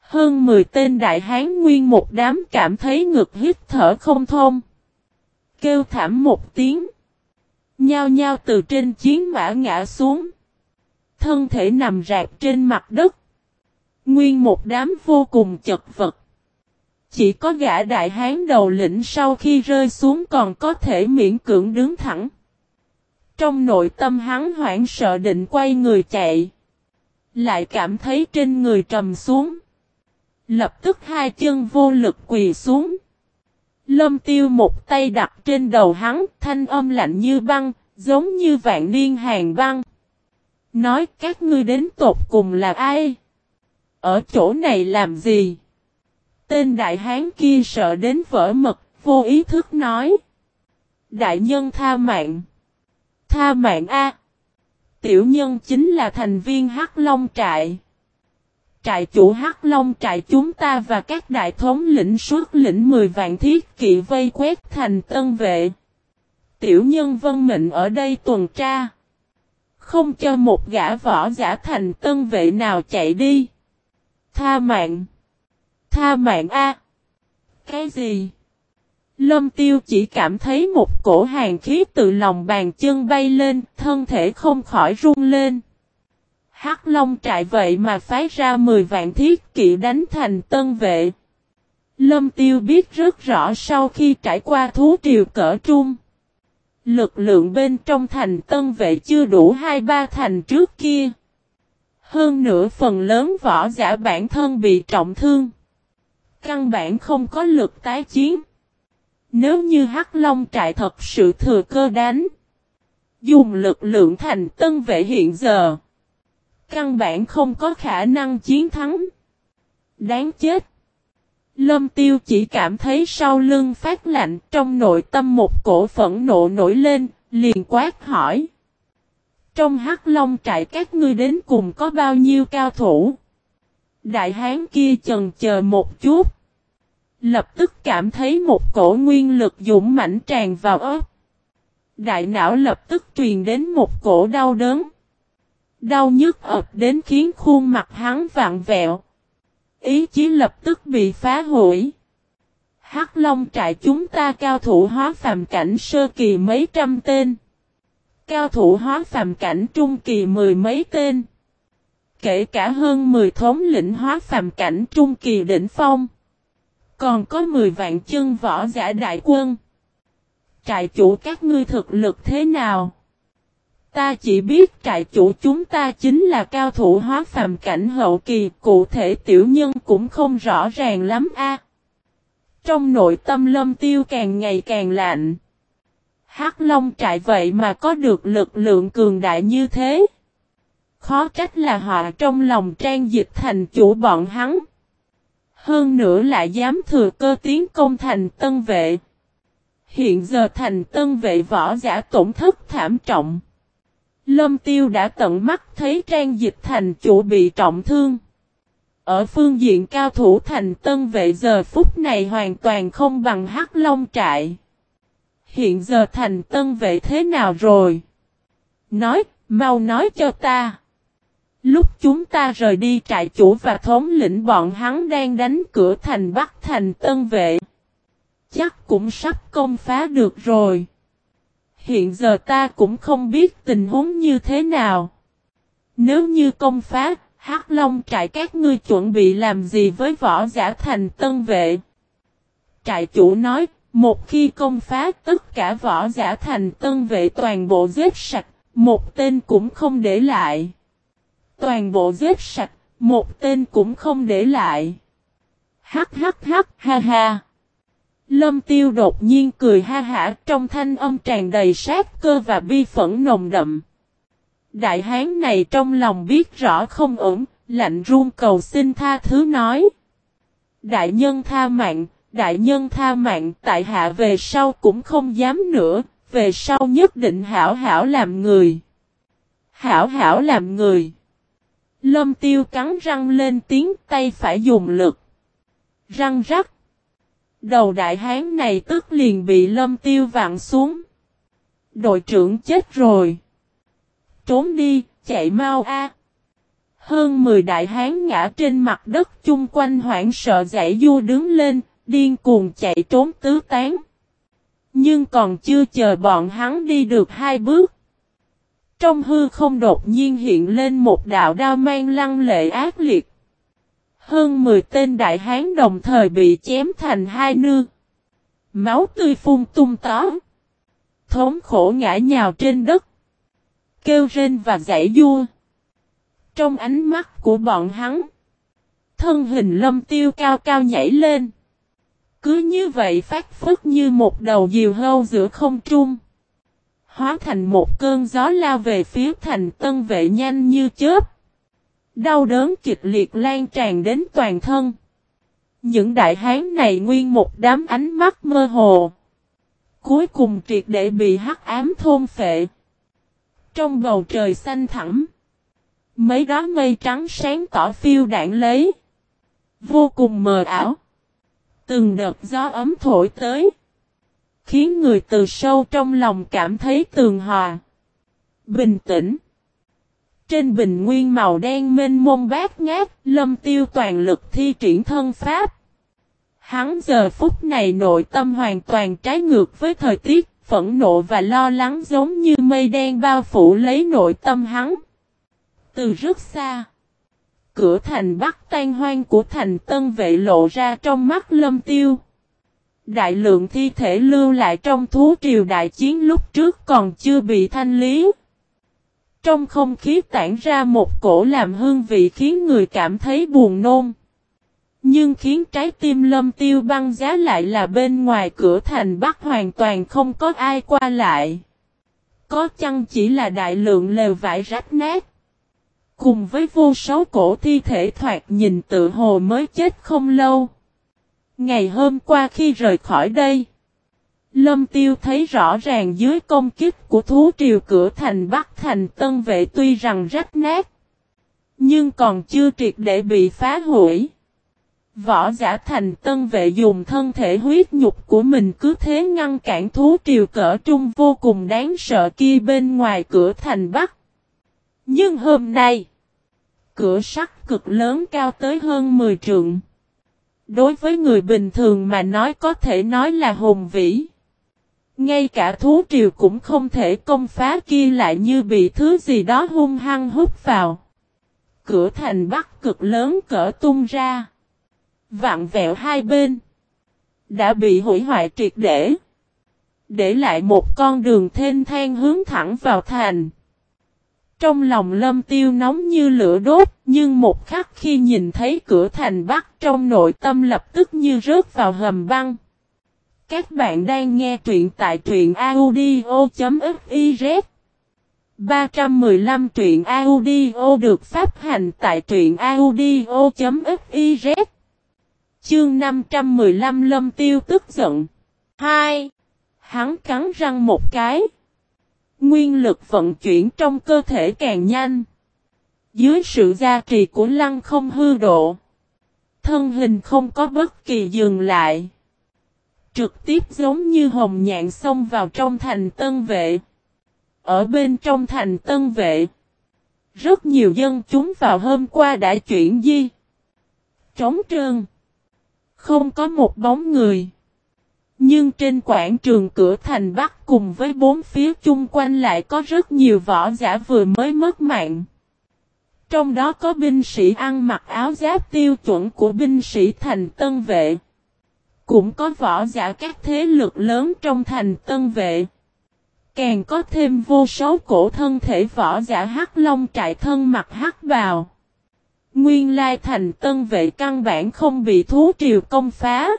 [SPEAKER 1] Hơn 10 tên đại hán nguyên một đám cảm thấy ngực hít thở không thông. Kêu thảm một tiếng. Nhao nhao từ trên chiến mã ngã xuống. Thân thể nằm rạp trên mặt đất. Nguyên một đám vô cùng chật vật. Chỉ có gã đại hán đầu lĩnh sau khi rơi xuống còn có thể miễn cưỡng đứng thẳng. Trong nội tâm hắn hoảng sợ định quay người chạy. Lại cảm thấy trên người trầm xuống. Lập tức hai chân vô lực quỳ xuống. Lâm tiêu một tay đặt trên đầu hắn, thanh âm lạnh như băng, giống như vạn niên hàng băng. Nói các ngươi đến tột cùng là ai? Ở chỗ này làm gì? Tên đại hán kia sợ đến vỡ mật, vô ý thức nói. Đại nhân tha mạng. Tha mạng A. Tiểu nhân chính là thành viên Hắc Long Trại. Trại chủ Hắc Long Trại chúng ta và các đại thống lĩnh suốt lĩnh 10 vạn thiết kỵ vây quét thành tân vệ. Tiểu nhân vân mệnh ở đây tuần tra. Không cho một gã võ giả thành tân vệ nào chạy đi. Tha mạng. Tha mạng A. Cái gì? Lâm tiêu chỉ cảm thấy một cổ hàng khí từ lòng bàn chân bay lên, thân thể không khỏi run lên. Hắc Long trại vậy mà phái ra 10 vạn thiết kỵ đánh thành tân vệ. Lâm tiêu biết rất rõ sau khi trải qua thú triều cỡ trung. Lực lượng bên trong thành tân vệ chưa đủ hai ba thành trước kia. Hơn nữa phần lớn võ giả bản thân bị trọng thương. Căn bản không có lực tái chiến. Nếu như Hắc Long trại thật sự thừa cơ đánh. Dùng lực lượng thành tân vệ hiện giờ. Căn bản không có khả năng chiến thắng. Đáng chết. Lâm tiêu chỉ cảm thấy sau lưng phát lạnh trong nội tâm một cổ phẫn nộ nổi lên, liền quát hỏi. Trong hắc long trại các ngươi đến cùng có bao nhiêu cao thủ? Đại hán kia chần chờ một chút. Lập tức cảm thấy một cổ nguyên lực dũng mãnh tràn vào ớt. Đại não lập tức truyền đến một cổ đau đớn. Đau nhức ập đến khiến khuôn mặt hắn vặn vẹo. Ý chí lập tức bị phá hủy. Hắc Long trại chúng ta cao thủ hóa phàm cảnh sơ kỳ mấy trăm tên. Cao thủ hóa phàm cảnh trung kỳ mười mấy tên. Kể cả hơn 10 thống lĩnh hóa phàm cảnh trung kỳ đỉnh phong. Còn có 10 vạn chân võ giả đại quân. Trại chủ các ngươi thực lực thế nào? Ta chỉ biết trại chủ chúng ta chính là cao thủ hóa phàm cảnh hậu kỳ, cụ thể tiểu nhân cũng không rõ ràng lắm a. Trong nội tâm lâm tiêu càng ngày càng lạnh. Hắc Long trại vậy mà có được lực lượng cường đại như thế. Khó trách là họ trong lòng trang dịch thành chủ bọn hắn. Hơn nữa lại dám thừa cơ tiến công thành tân vệ. Hiện giờ thành tân vệ võ giả tổn thất thảm trọng. Lâm Tiêu đã tận mắt thấy trang dịch thành chủ bị trọng thương. Ở phương diện cao thủ thành tân vệ giờ phút này hoàn toàn không bằng hắc long trại. Hiện giờ thành tân vệ thế nào rồi? Nói, mau nói cho ta. Lúc chúng ta rời đi trại chủ và thống lĩnh bọn hắn đang đánh cửa thành Bắc thành tân vệ. Chắc cũng sắp công phá được rồi hiện giờ ta cũng không biết tình huống như thế nào. Nếu như công phá, Hắc Long trại các ngươi chuẩn bị làm gì với võ giả thành tân vệ? Trại chủ nói, một khi công phá tất cả võ giả thành tân vệ toàn bộ giết sạch, một tên cũng không để lại. Toàn bộ giết sạch, một tên cũng không để lại. Hắc hắc hắc ha ha. Lâm tiêu đột nhiên cười ha hả trong thanh âm tràn đầy sát cơ và bi phẫn nồng đậm. Đại hán này trong lòng biết rõ không ổn, lạnh run cầu xin tha thứ nói. Đại nhân tha mạng, đại nhân tha mạng tại hạ về sau cũng không dám nữa, về sau nhất định hảo hảo làm người. Hảo hảo làm người. Lâm tiêu cắn răng lên tiếng tay phải dùng lực. Răng rắc. Đầu đại hán này tức liền bị lâm tiêu vặn xuống. Đội trưởng chết rồi. Trốn đi, chạy mau a. Hơn 10 đại hán ngã trên mặt đất chung quanh hoảng sợ dãy du đứng lên, điên cuồng chạy trốn tứ tán. Nhưng còn chưa chờ bọn hắn đi được hai bước. Trong hư không đột nhiên hiện lên một đạo đao mang lăng lệ ác liệt. Hơn 10 tên đại hán đồng thời bị chém thành hai nư. Máu tươi phun tung tó. Thống khổ ngã nhào trên đất. Kêu rên và giải vua. Trong ánh mắt của bọn hắn. Thân hình lâm tiêu cao cao nhảy lên. Cứ như vậy phát phức như một đầu diều hâu giữa không trung. Hóa thành một cơn gió lao về phía thành tân vệ nhanh như chớp. Đau đớn kịch liệt lan tràn đến toàn thân. Những đại hán này nguyên một đám ánh mắt mơ hồ. Cuối cùng triệt để bị hắc ám thôn phệ. Trong bầu trời xanh thẳm. Mấy đó mây trắng sáng tỏ phiêu đạn lấy. Vô cùng mờ ảo. Từng đợt gió ấm thổi tới. Khiến người từ sâu trong lòng cảm thấy tường hòa. Bình tĩnh. Trên bình nguyên màu đen mênh mông bát ngát, lâm tiêu toàn lực thi triển thân pháp. Hắn giờ phút này nội tâm hoàn toàn trái ngược với thời tiết, phẫn nộ và lo lắng giống như mây đen bao phủ lấy nội tâm hắn. Từ rất xa, cửa thành bắc tan hoang của thành tân vệ lộ ra trong mắt lâm tiêu. Đại lượng thi thể lưu lại trong thú triều đại chiến lúc trước còn chưa bị thanh lý. Trong không khí tản ra một cổ làm hương vị khiến người cảm thấy buồn nôn. Nhưng khiến trái tim lâm tiêu băng giá lại là bên ngoài cửa thành Bắc hoàn toàn không có ai qua lại. Có chăng chỉ là đại lượng lều vải rách nát. Cùng với vô số cổ thi thể thoạt nhìn tự hồ mới chết không lâu. Ngày hôm qua khi rời khỏi đây. Lâm Tiêu thấy rõ ràng dưới công kích của thú triều cửa thành Bắc thành Tân Vệ tuy rằng rách nát. Nhưng còn chưa triệt để bị phá hủy. Võ giả thành Tân Vệ dùng thân thể huyết nhục của mình cứ thế ngăn cản thú triều cỡ trung vô cùng đáng sợ kia bên ngoài cửa thành Bắc. Nhưng hôm nay, cửa sắt cực lớn cao tới hơn 10 trượng. Đối với người bình thường mà nói có thể nói là hùng vĩ. Ngay cả thú triều cũng không thể công phá kia lại như bị thứ gì đó hung hăng hút vào. Cửa thành bắc cực lớn cỡ tung ra. vạn vẹo hai bên. Đã bị hủy hoại triệt để. Để lại một con đường thênh thang hướng thẳng vào thành. Trong lòng lâm tiêu nóng như lửa đốt, nhưng một khắc khi nhìn thấy cửa thành bắc trong nội tâm lập tức như rớt vào hầm băng. Các bạn đang nghe truyện tại truyện audio.fiz 315 truyện audio được phát hành tại truyện audio.fiz Chương 515 Lâm Tiêu tức giận. 2. Hắn cắn răng một cái. Nguyên lực vận chuyển trong cơ thể càng nhanh. Dưới sự gia trì của lăng không hư độ, Thân hình không có bất kỳ dừng lại trực tiếp giống như hồng nhạn xông vào trong thành tân vệ. Ở bên trong thành tân vệ, rất nhiều dân chúng vào hôm qua đã chuyển di. Trống trơn. Không có một bóng người. Nhưng trên quảng trường cửa thành Bắc cùng với bốn phía chung quanh lại có rất nhiều võ giả vừa mới mất mạng. Trong đó có binh sĩ ăn mặc áo giáp tiêu chuẩn của binh sĩ thành tân vệ. Cũng có võ giả các thế lực lớn trong thành tân vệ. Càng có thêm vô số cổ thân thể võ giả hắc long trại thân mặc hắc bào. Nguyên lai thành tân vệ căn bản không bị thú triều công phá.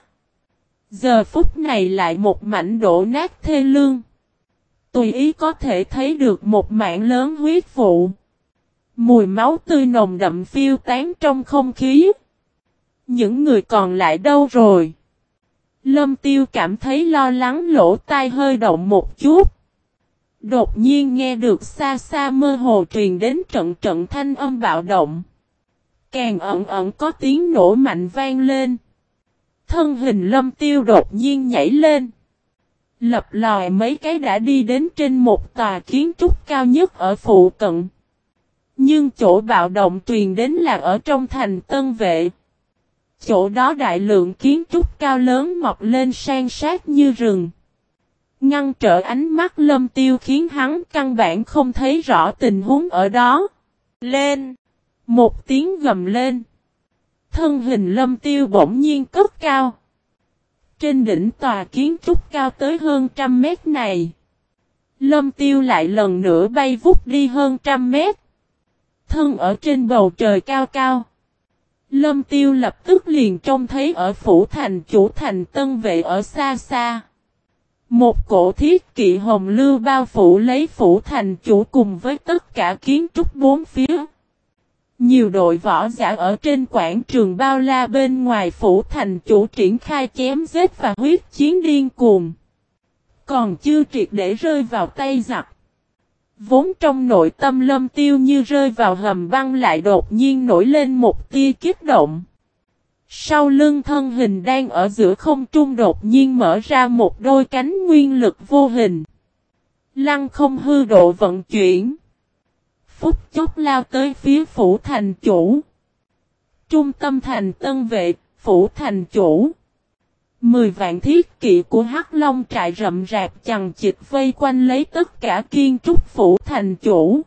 [SPEAKER 1] Giờ phút này lại một mảnh đổ nát thê lương. Tùy ý có thể thấy được một mảng lớn huyết vụ. Mùi máu tươi nồng đậm phiêu tán trong không khí. Những người còn lại đâu rồi? Lâm tiêu cảm thấy lo lắng lỗ tai hơi động một chút. Đột nhiên nghe được xa xa mơ hồ truyền đến trận trận thanh âm bạo động. Càng ẩn ẩn có tiếng nổ mạnh vang lên. Thân hình lâm tiêu đột nhiên nhảy lên. Lập lòi mấy cái đã đi đến trên một tòa kiến trúc cao nhất ở phụ cận. Nhưng chỗ bạo động truyền đến là ở trong thành tân vệ. Chỗ đó đại lượng kiến trúc cao lớn mọc lên san sát như rừng. Ngăn trở ánh mắt lâm tiêu khiến hắn căn bản không thấy rõ tình huống ở đó. Lên! Một tiếng gầm lên. Thân hình lâm tiêu bỗng nhiên cất cao. Trên đỉnh tòa kiến trúc cao tới hơn trăm mét này. Lâm tiêu lại lần nữa bay vút đi hơn trăm mét. Thân ở trên bầu trời cao cao. Lâm tiêu lập tức liền trông thấy ở phủ thành chủ thành tân vệ ở xa xa. Một cổ thiết kỵ hồng lưu bao phủ lấy phủ thành chủ cùng với tất cả kiến trúc bốn phía. Nhiều đội võ giả ở trên quảng trường bao la bên ngoài phủ thành chủ triển khai chém giết và huyết chiến điên cuồng. Còn chưa triệt để rơi vào tay giặc. Vốn trong nội tâm lâm tiêu như rơi vào hầm băng lại đột nhiên nổi lên một tia kiếp động. Sau lưng thân hình đang ở giữa không trung đột nhiên mở ra một đôi cánh nguyên lực vô hình. Lăng không hư độ vận chuyển. Phúc chốc lao tới phía phủ thành chủ. Trung tâm thành tân vệ, phủ thành chủ. Mười vạn thiết kỵ của Hắc Long trại rậm rạp chằng chịt vây quanh lấy tất cả kiên trúc phủ thành chủ.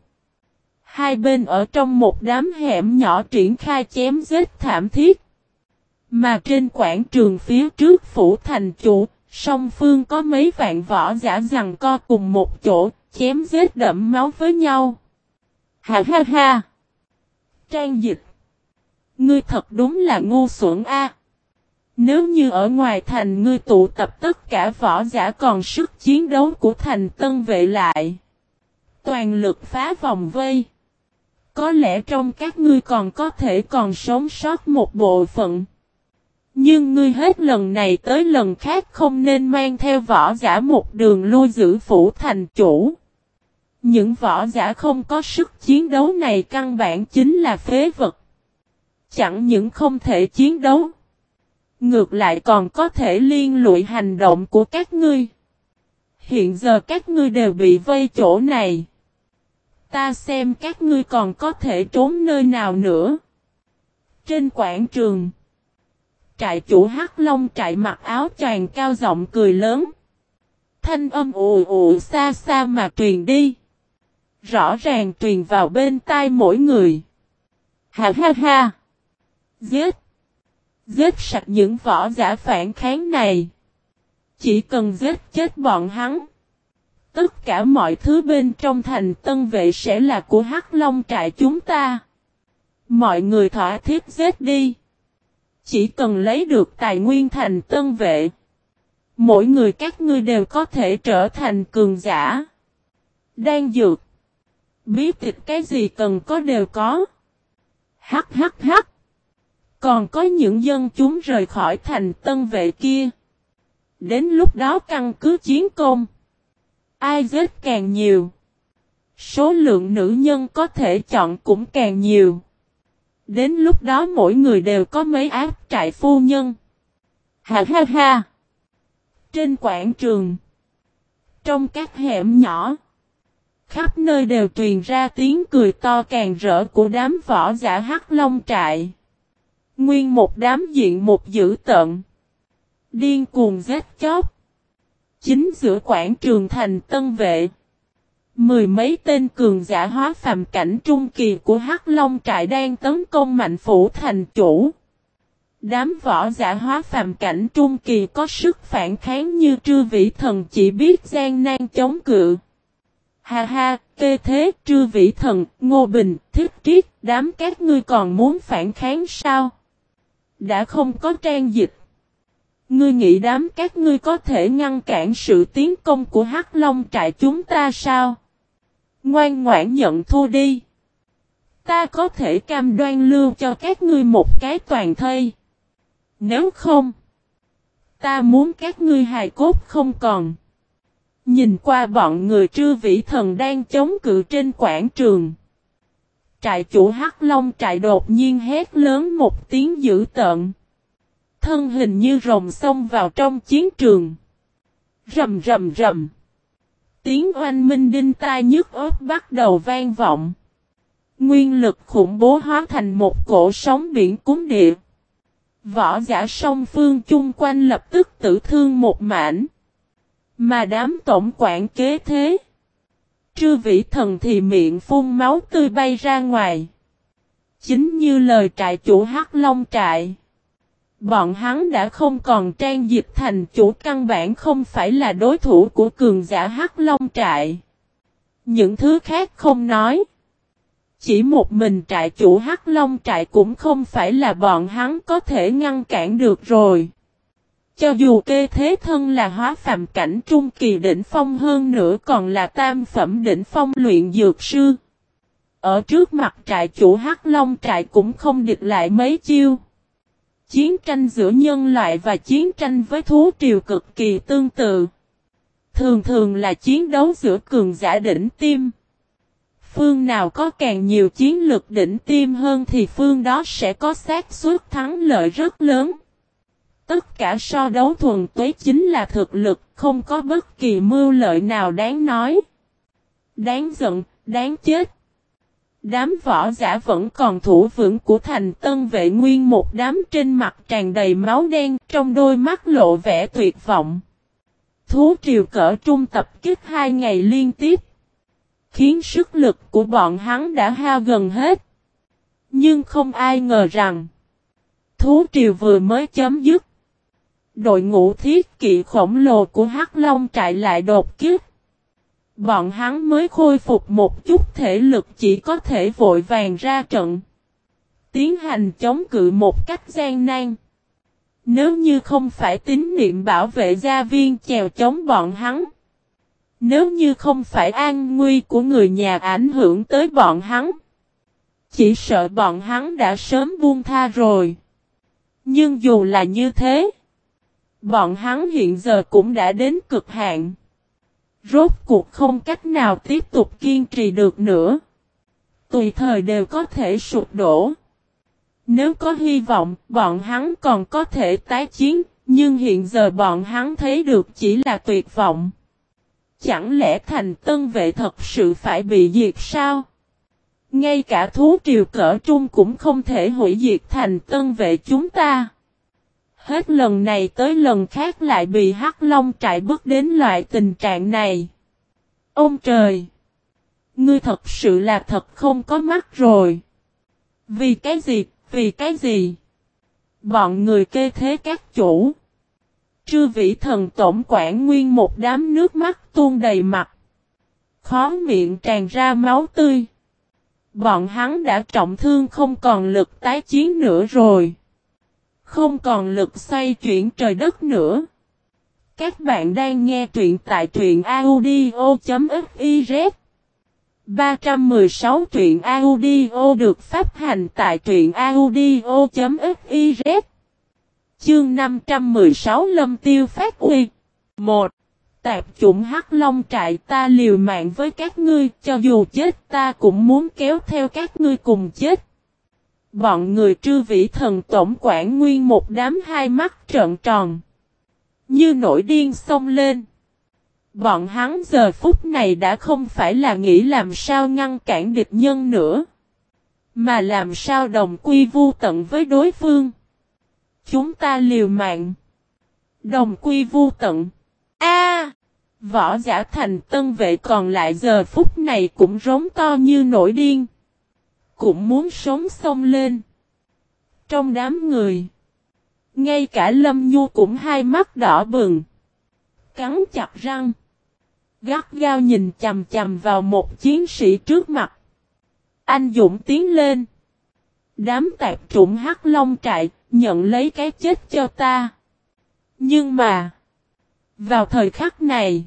[SPEAKER 1] Hai bên ở trong một đám hẻm nhỏ triển khai chém giết thảm thiết. Mà trên quảng trường phía trước phủ thành chủ, song phương có mấy vạn võ giả rằng co cùng một chỗ, chém giết đẫm máu với nhau. Ha ha ha! Trang dịch! Ngươi thật đúng là ngu xuẩn a. Nếu như ở ngoài thành ngươi tụ tập tất cả võ giả còn sức chiến đấu của thành tân vệ lại. Toàn lực phá vòng vây. Có lẽ trong các ngươi còn có thể còn sống sót một bộ phận. Nhưng ngươi hết lần này tới lần khác không nên mang theo võ giả một đường lui giữ phủ thành chủ. Những võ giả không có sức chiến đấu này căn bản chính là phế vật. Chẳng những không thể chiến đấu. Ngược lại còn có thể liên lụy hành động của các ngươi. Hiện giờ các ngươi đều bị vây chỗ này. Ta xem các ngươi còn có thể trốn nơi nào nữa. Trên quảng trường. Trại chủ Hắc Long trại mặc áo choàng cao giọng cười lớn. Thanh âm ù ù xa xa mà truyền đi. Rõ ràng truyền vào bên tai mỗi người. Ha ha ha. Giết. Giết sạch những võ giả phản kháng này. Chỉ cần giết chết bọn hắn. Tất cả mọi thứ bên trong thành tân vệ sẽ là của Hắc Long trại chúng ta. Mọi người thỏa thiết giết đi. Chỉ cần lấy được tài nguyên thành tân vệ. Mỗi người các ngươi đều có thể trở thành cường giả. Đang dược. Bí tịch cái gì cần có đều có. Hắc hắc hắc. Còn có những dân chúng rời khỏi thành tân vệ kia. Đến lúc đó căn cứ chiến công. Ai giết càng nhiều. Số lượng nữ nhân có thể chọn cũng càng nhiều. Đến lúc đó mỗi người đều có mấy áp trại phu nhân. Ha ha ha. Trên quảng trường. Trong các hẻm nhỏ. Khắp nơi đều truyền ra tiếng cười to càng rỡ của đám võ giả hắc long trại. Nguyên một đám diện một dữ tận. Điên cuồng giết chóc. Chính giữa quảng trường thành tân vệ. Mười mấy tên cường giả hóa phàm cảnh trung kỳ của Hắc Long trại đang tấn công mạnh phủ thành chủ. Đám võ giả hóa phàm cảnh trung kỳ có sức phản kháng như trư vĩ thần chỉ biết gian nan chống cự. Ha ha, kê thế, trư vĩ thần, ngô bình, thiết triết, đám các ngươi còn muốn phản kháng sao? Đã không có trang dịch. Ngươi nghĩ đám các ngươi có thể ngăn cản sự tiến công của Hắc Long trại chúng ta sao? Ngoan ngoãn nhận thua đi. Ta có thể cam đoan lưu cho các ngươi một cái toàn thây. Nếu không, ta muốn các ngươi hài cốt không còn. Nhìn qua bọn người trư vĩ thần đang chống cự trên quảng trường. Trại chủ Hắc Long trại đột nhiên hét lớn một tiếng dữ tợn. Thân hình như rồng xông vào trong chiến trường. Rầm rầm rầm. Tiếng oanh minh đinh tai nhức ớt bắt đầu vang vọng. Nguyên lực khủng bố hóa thành một cổ sóng biển cúng địa. Võ giả song phương chung quanh lập tức tử thương một mảnh. Mà đám tổng quản kế thế. Trư vĩ thần thì miệng phun máu tươi bay ra ngoài. Chính như lời trại chủ Hắc Long trại. Bọn hắn đã không còn trang diệp thành chủ, căn bản không phải là đối thủ của cường giả Hắc Long trại. Những thứ khác không nói. Chỉ một mình trại chủ Hắc Long trại cũng không phải là bọn hắn có thể ngăn cản được rồi. Cho dù kê thế thân là hóa phàm cảnh trung kỳ đỉnh phong hơn nữa còn là tam phẩm đỉnh phong luyện dược sư. Ở trước mặt trại chủ Hắc Long trại cũng không địch lại mấy chiêu. Chiến tranh giữa nhân loại và chiến tranh với thú triều cực kỳ tương tự. Thường thường là chiến đấu giữa cường giả đỉnh tim. Phương nào có càng nhiều chiến lực đỉnh tim hơn thì phương đó sẽ có xác suất thắng lợi rất lớn. Tất cả so đấu thuần tuế chính là thực lực, không có bất kỳ mưu lợi nào đáng nói. Đáng giận, đáng chết. Đám võ giả vẫn còn thủ vững của thành tân vệ nguyên một đám trên mặt tràn đầy máu đen, trong đôi mắt lộ vẻ tuyệt vọng. Thú triều cỡ trung tập kích hai ngày liên tiếp. Khiến sức lực của bọn hắn đã hao gần hết. Nhưng không ai ngờ rằng. Thú triều vừa mới chấm dứt. Đội ngũ thiết kỵ khổng lồ của Hắc Long trại lại đột kích. Bọn hắn mới khôi phục một chút thể lực chỉ có thể vội vàng ra trận. Tiến hành chống cự một cách gian nan. Nếu như không phải tín niệm bảo vệ gia viên chèo chống bọn hắn. Nếu như không phải an nguy của người nhà ảnh hưởng tới bọn hắn. Chỉ sợ bọn hắn đã sớm buông tha rồi. Nhưng dù là như thế. Bọn hắn hiện giờ cũng đã đến cực hạn. Rốt cuộc không cách nào tiếp tục kiên trì được nữa. Tùy thời đều có thể sụp đổ. Nếu có hy vọng, bọn hắn còn có thể tái chiến, nhưng hiện giờ bọn hắn thấy được chỉ là tuyệt vọng. Chẳng lẽ thành tân vệ thật sự phải bị diệt sao? Ngay cả thú triều cỡ trung cũng không thể hủy diệt thành tân vệ chúng ta. Hết lần này tới lần khác lại bị Hắc Long trại bước đến loại tình trạng này. Ông trời! Ngươi thật sự là thật không có mắt rồi. Vì cái gì? Vì cái gì? Bọn người kê thế các chủ. Trư vị thần tổng quản nguyên một đám nước mắt tuôn đầy mặt. Khó miệng tràn ra máu tươi. Bọn hắn đã trọng thương không còn lực tái chiến nữa rồi. Không còn lực xoay chuyển trời đất nữa. Các bạn đang nghe truyện tại truyện audio.fiz 316 truyện audio được phát hành tại truyện audio.fiz Chương 516 Lâm Tiêu phát uy. 1. Tạp chủng Hắc Long trại ta liều mạng với các ngươi, cho dù chết ta cũng muốn kéo theo các ngươi cùng chết. Bọn người trư vĩ thần tổng quản nguyên một đám hai mắt trợn tròn. Như nổi điên xông lên. Bọn hắn giờ phút này đã không phải là nghĩ làm sao ngăn cản địch nhân nữa. Mà làm sao đồng quy vu tận với đối phương. Chúng ta liều mạng. Đồng quy vu tận. A! Võ giả thành tân vệ còn lại giờ phút này cũng rống to như nổi điên. Cũng muốn sống xông lên. Trong đám người. Ngay cả Lâm Nhu cũng hai mắt đỏ bừng. Cắn chặt răng. Gắt gao nhìn chầm chầm vào một chiến sĩ trước mặt. Anh Dũng tiến lên. Đám tạp trụng hắc long trại, nhận lấy cái chết cho ta. Nhưng mà, vào thời khắc này,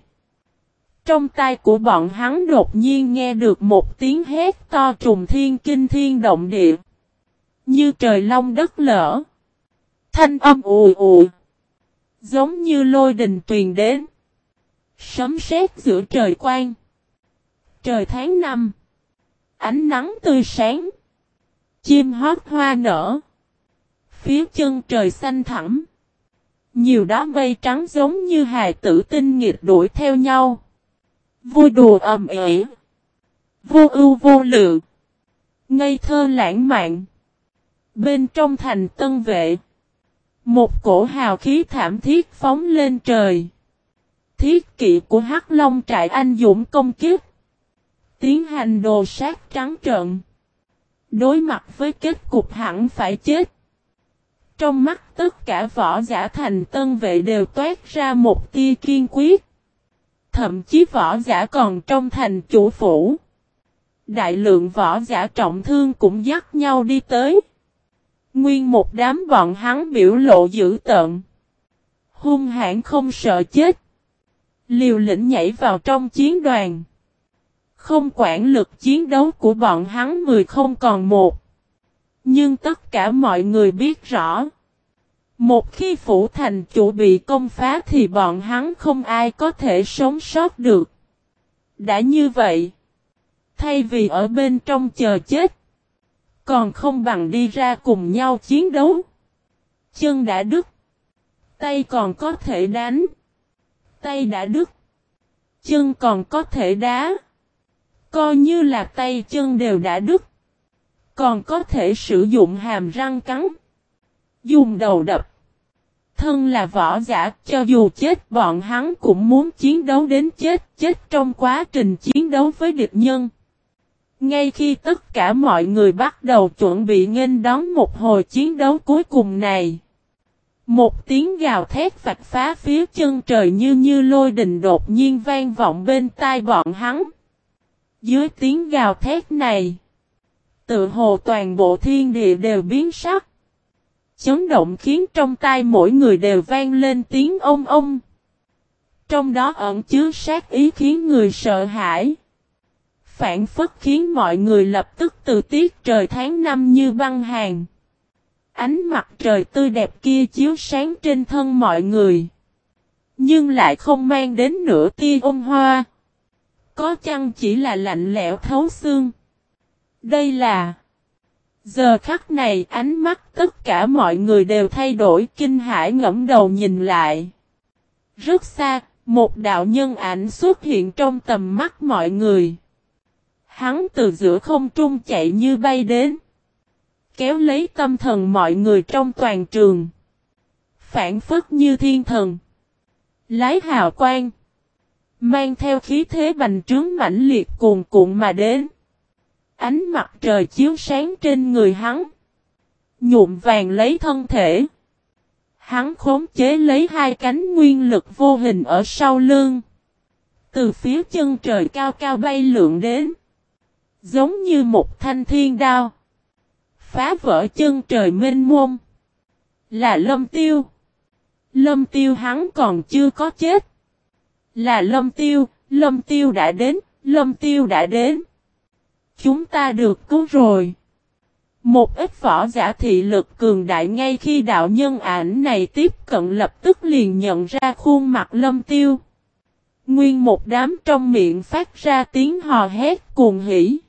[SPEAKER 1] trong tai của bọn hắn đột nhiên nghe được một tiếng hét to trùng thiên kinh thiên động địa. Như trời long đất lở. Thanh âm ù ù. Giống như lôi đình truyền đến. Sấm sét giữa trời quang. Trời tháng năm. Ánh nắng tươi sáng. Chim hót hoa nở. Phía chân trời xanh thẳm. Nhiều đám mây trắng giống như hài tử tinh nghịch đuổi theo nhau. Vui đùa ầm ĩ. Vô ưu vô lượng. Ngây thơ lãng mạn. Bên trong thành tân vệ. Một cổ hào khí thảm thiết phóng lên trời. Thiết kỵ của Hắc Long trại anh dũng công kiếp. Tiến hành đồ sát trắng trợn. Đối mặt với kết cục hẳn phải chết. Trong mắt tất cả võ giả thành tân vệ đều toát ra một tia kiên quyết. Thậm chí võ giả còn trong thành chủ phủ. Đại lượng võ giả trọng thương cũng dắt nhau đi tới. Nguyên một đám bọn hắn biểu lộ dữ tợn. Hung hãn không sợ chết. Liều lĩnh nhảy vào trong chiến đoàn. Không quản lực chiến đấu của bọn hắn mười không còn một. Nhưng tất cả mọi người biết rõ. Một khi phủ thành chủ bị công phá thì bọn hắn không ai có thể sống sót được. Đã như vậy. Thay vì ở bên trong chờ chết. Còn không bằng đi ra cùng nhau chiến đấu. Chân đã đứt. Tay còn có thể đánh. Tay đã đứt. Chân còn có thể đá. Coi như là tay chân đều đã đứt. Còn có thể sử dụng hàm răng cắn. Dùng đầu đập. Thân là võ giả, cho dù chết bọn hắn cũng muốn chiến đấu đến chết, chết trong quá trình chiến đấu với địch nhân. Ngay khi tất cả mọi người bắt đầu chuẩn bị nghênh đón một hồi chiến đấu cuối cùng này. Một tiếng gào thét vạch phá phía chân trời như như lôi đình đột nhiên vang vọng bên tai bọn hắn. Dưới tiếng gào thét này, tự hồ toàn bộ thiên địa đều biến sắc. Chấn động khiến trong tai mỗi người đều vang lên tiếng ông ông. Trong đó ẩn chứa sát ý khiến người sợ hãi. Phản phất khiến mọi người lập tức từ tiết trời tháng năm như băng hàng. Ánh mặt trời tươi đẹp kia chiếu sáng trên thân mọi người. Nhưng lại không mang đến nửa tia ôn hoa. Có chăng chỉ là lạnh lẽo thấu xương. Đây là... Giờ khắc này ánh mắt tất cả mọi người đều thay đổi kinh hãi ngẫm đầu nhìn lại. Rất xa, một đạo nhân ảnh xuất hiện trong tầm mắt mọi người. Hắn từ giữa không trung chạy như bay đến. Kéo lấy tâm thần mọi người trong toàn trường. Phản phất như thiên thần. Lái hào quang. Mang theo khí thế bành trướng mãnh liệt cuồn cuộn mà đến. Ánh mặt trời chiếu sáng trên người hắn. Nhuộm vàng lấy thân thể. Hắn khống chế lấy hai cánh nguyên lực vô hình ở sau lưng. Từ phía chân trời cao cao bay lượn đến. Giống như một thanh thiên đao. Phá vỡ chân trời mênh mông. Là lâm tiêu. Lâm tiêu hắn còn chưa có chết. Là lâm tiêu, lâm tiêu đã đến, lâm tiêu đã đến. Chúng ta được cứu rồi. Một ít võ giả thị lực cường đại ngay khi đạo nhân ảnh này tiếp cận lập tức liền nhận ra khuôn mặt lâm tiêu. Nguyên một đám trong miệng phát ra tiếng hò hét cuồng hỉ.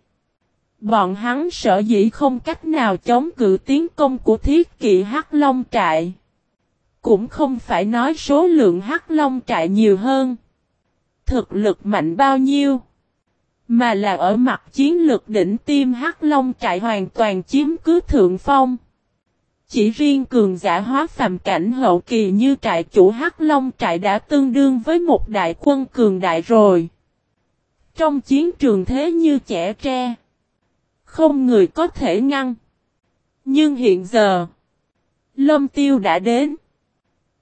[SPEAKER 1] Bọn hắn sợ dĩ không cách nào chống cự tiến công của thiết kỵ Hắc Long trại. Cũng không phải nói số lượng Hắc Long trại nhiều hơn. Thực lực mạnh bao nhiêu. Mà là ở mặt chiến lược đỉnh tiêm Hắc Long trại hoàn toàn chiếm cứ thượng phong. chỉ riêng cường giả hóa phàm cảnh hậu kỳ như trại chủ Hắc Long trại đã tương đương với một đại quân cường đại rồi. Trong chiến trường thế như trẻ tre, không người có thể ngăn. Nhưng hiện giờ, Lâm Tiêu đã đến.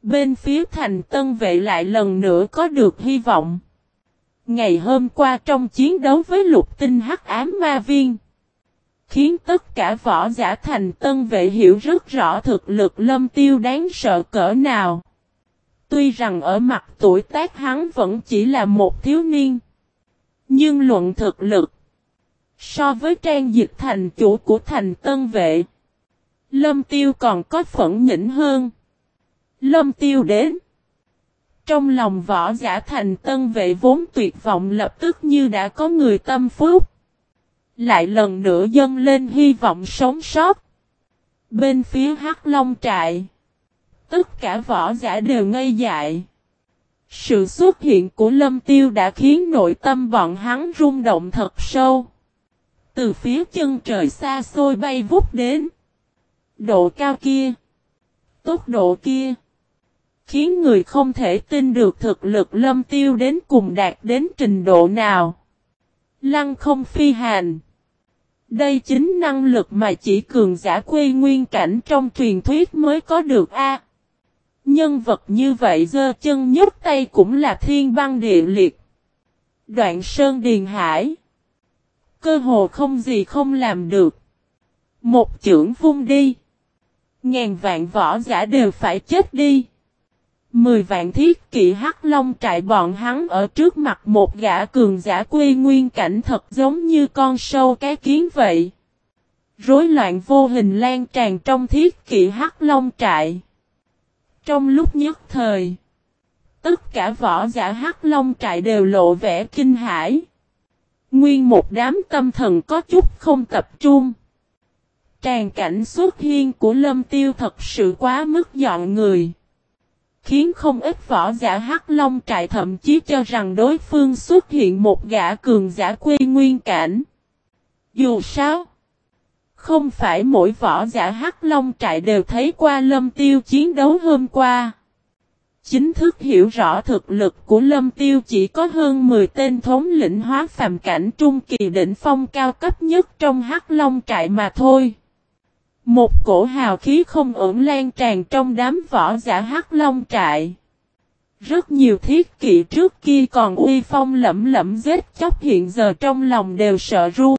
[SPEAKER 1] Bên phía thành tân vệ lại lần nữa có được hy vọng. Ngày hôm qua trong chiến đấu với lục tinh hắc ám ma viên. Khiến tất cả võ giả thành tân vệ hiểu rất rõ thực lực lâm tiêu đáng sợ cỡ nào. Tuy rằng ở mặt tuổi tác hắn vẫn chỉ là một thiếu niên. Nhưng luận thực lực. So với trang dịch thành chủ của thành tân vệ. Lâm tiêu còn có phẫn nhỉnh hơn. Lâm tiêu đến. Trong lòng võ giả thành tân vệ vốn tuyệt vọng lập tức như đã có người tâm phúc. Lại lần nữa dâng lên hy vọng sống sót. Bên phía hắc long trại. Tất cả võ giả đều ngây dại. Sự xuất hiện của lâm tiêu đã khiến nội tâm bọn hắn rung động thật sâu. Từ phía chân trời xa xôi bay vút đến. Độ cao kia. Tốc độ kia khiến người không thể tin được thực lực lâm tiêu đến cùng đạt đến trình độ nào. Lăng không phi hành. Đây chính năng lực mà chỉ cường giả quê nguyên cảnh trong truyền thuyết mới có được a. nhân vật như vậy dơ chân nhấc tay cũng là thiên băng địa liệt. Đoạn sơn điền hải. Cơ hồ không gì không làm được. Một chưởng vung đi. Ngàn vạn võ giả đều phải chết đi. Mười vạn thiết kỵ hắc long trại bọn hắn ở trước mặt một gã cường giả quê nguyên cảnh thật giống như con sâu cái kiến vậy. Rối loạn vô hình lan tràn trong thiết kỵ hắc long trại. Trong lúc nhất thời, tất cả võ giả hắc long trại đều lộ vẻ kinh hãi. Nguyên một đám tâm thần có chút không tập trung. Tràn cảnh xuất hiện của lâm tiêu thật sự quá mức dọn người. Khiến không ít võ giả hắc long trại thậm chí cho rằng đối phương xuất hiện một gã cường giả quê nguyên cảnh. Dù sao, không phải mỗi võ giả hắc long trại đều thấy qua lâm tiêu chiến đấu hôm qua. Chính thức hiểu rõ thực lực của lâm tiêu chỉ có hơn 10 tên thống lĩnh hóa phàm cảnh trung kỳ đỉnh phong cao cấp nhất trong hắc long trại mà thôi. Một cổ hào khí không ổn lan tràn trong đám võ giả hắc long trại. Rất nhiều thiết kỵ trước kia còn uy phong lẫm lẫm giết chóc hiện giờ trong lòng đều sợ run.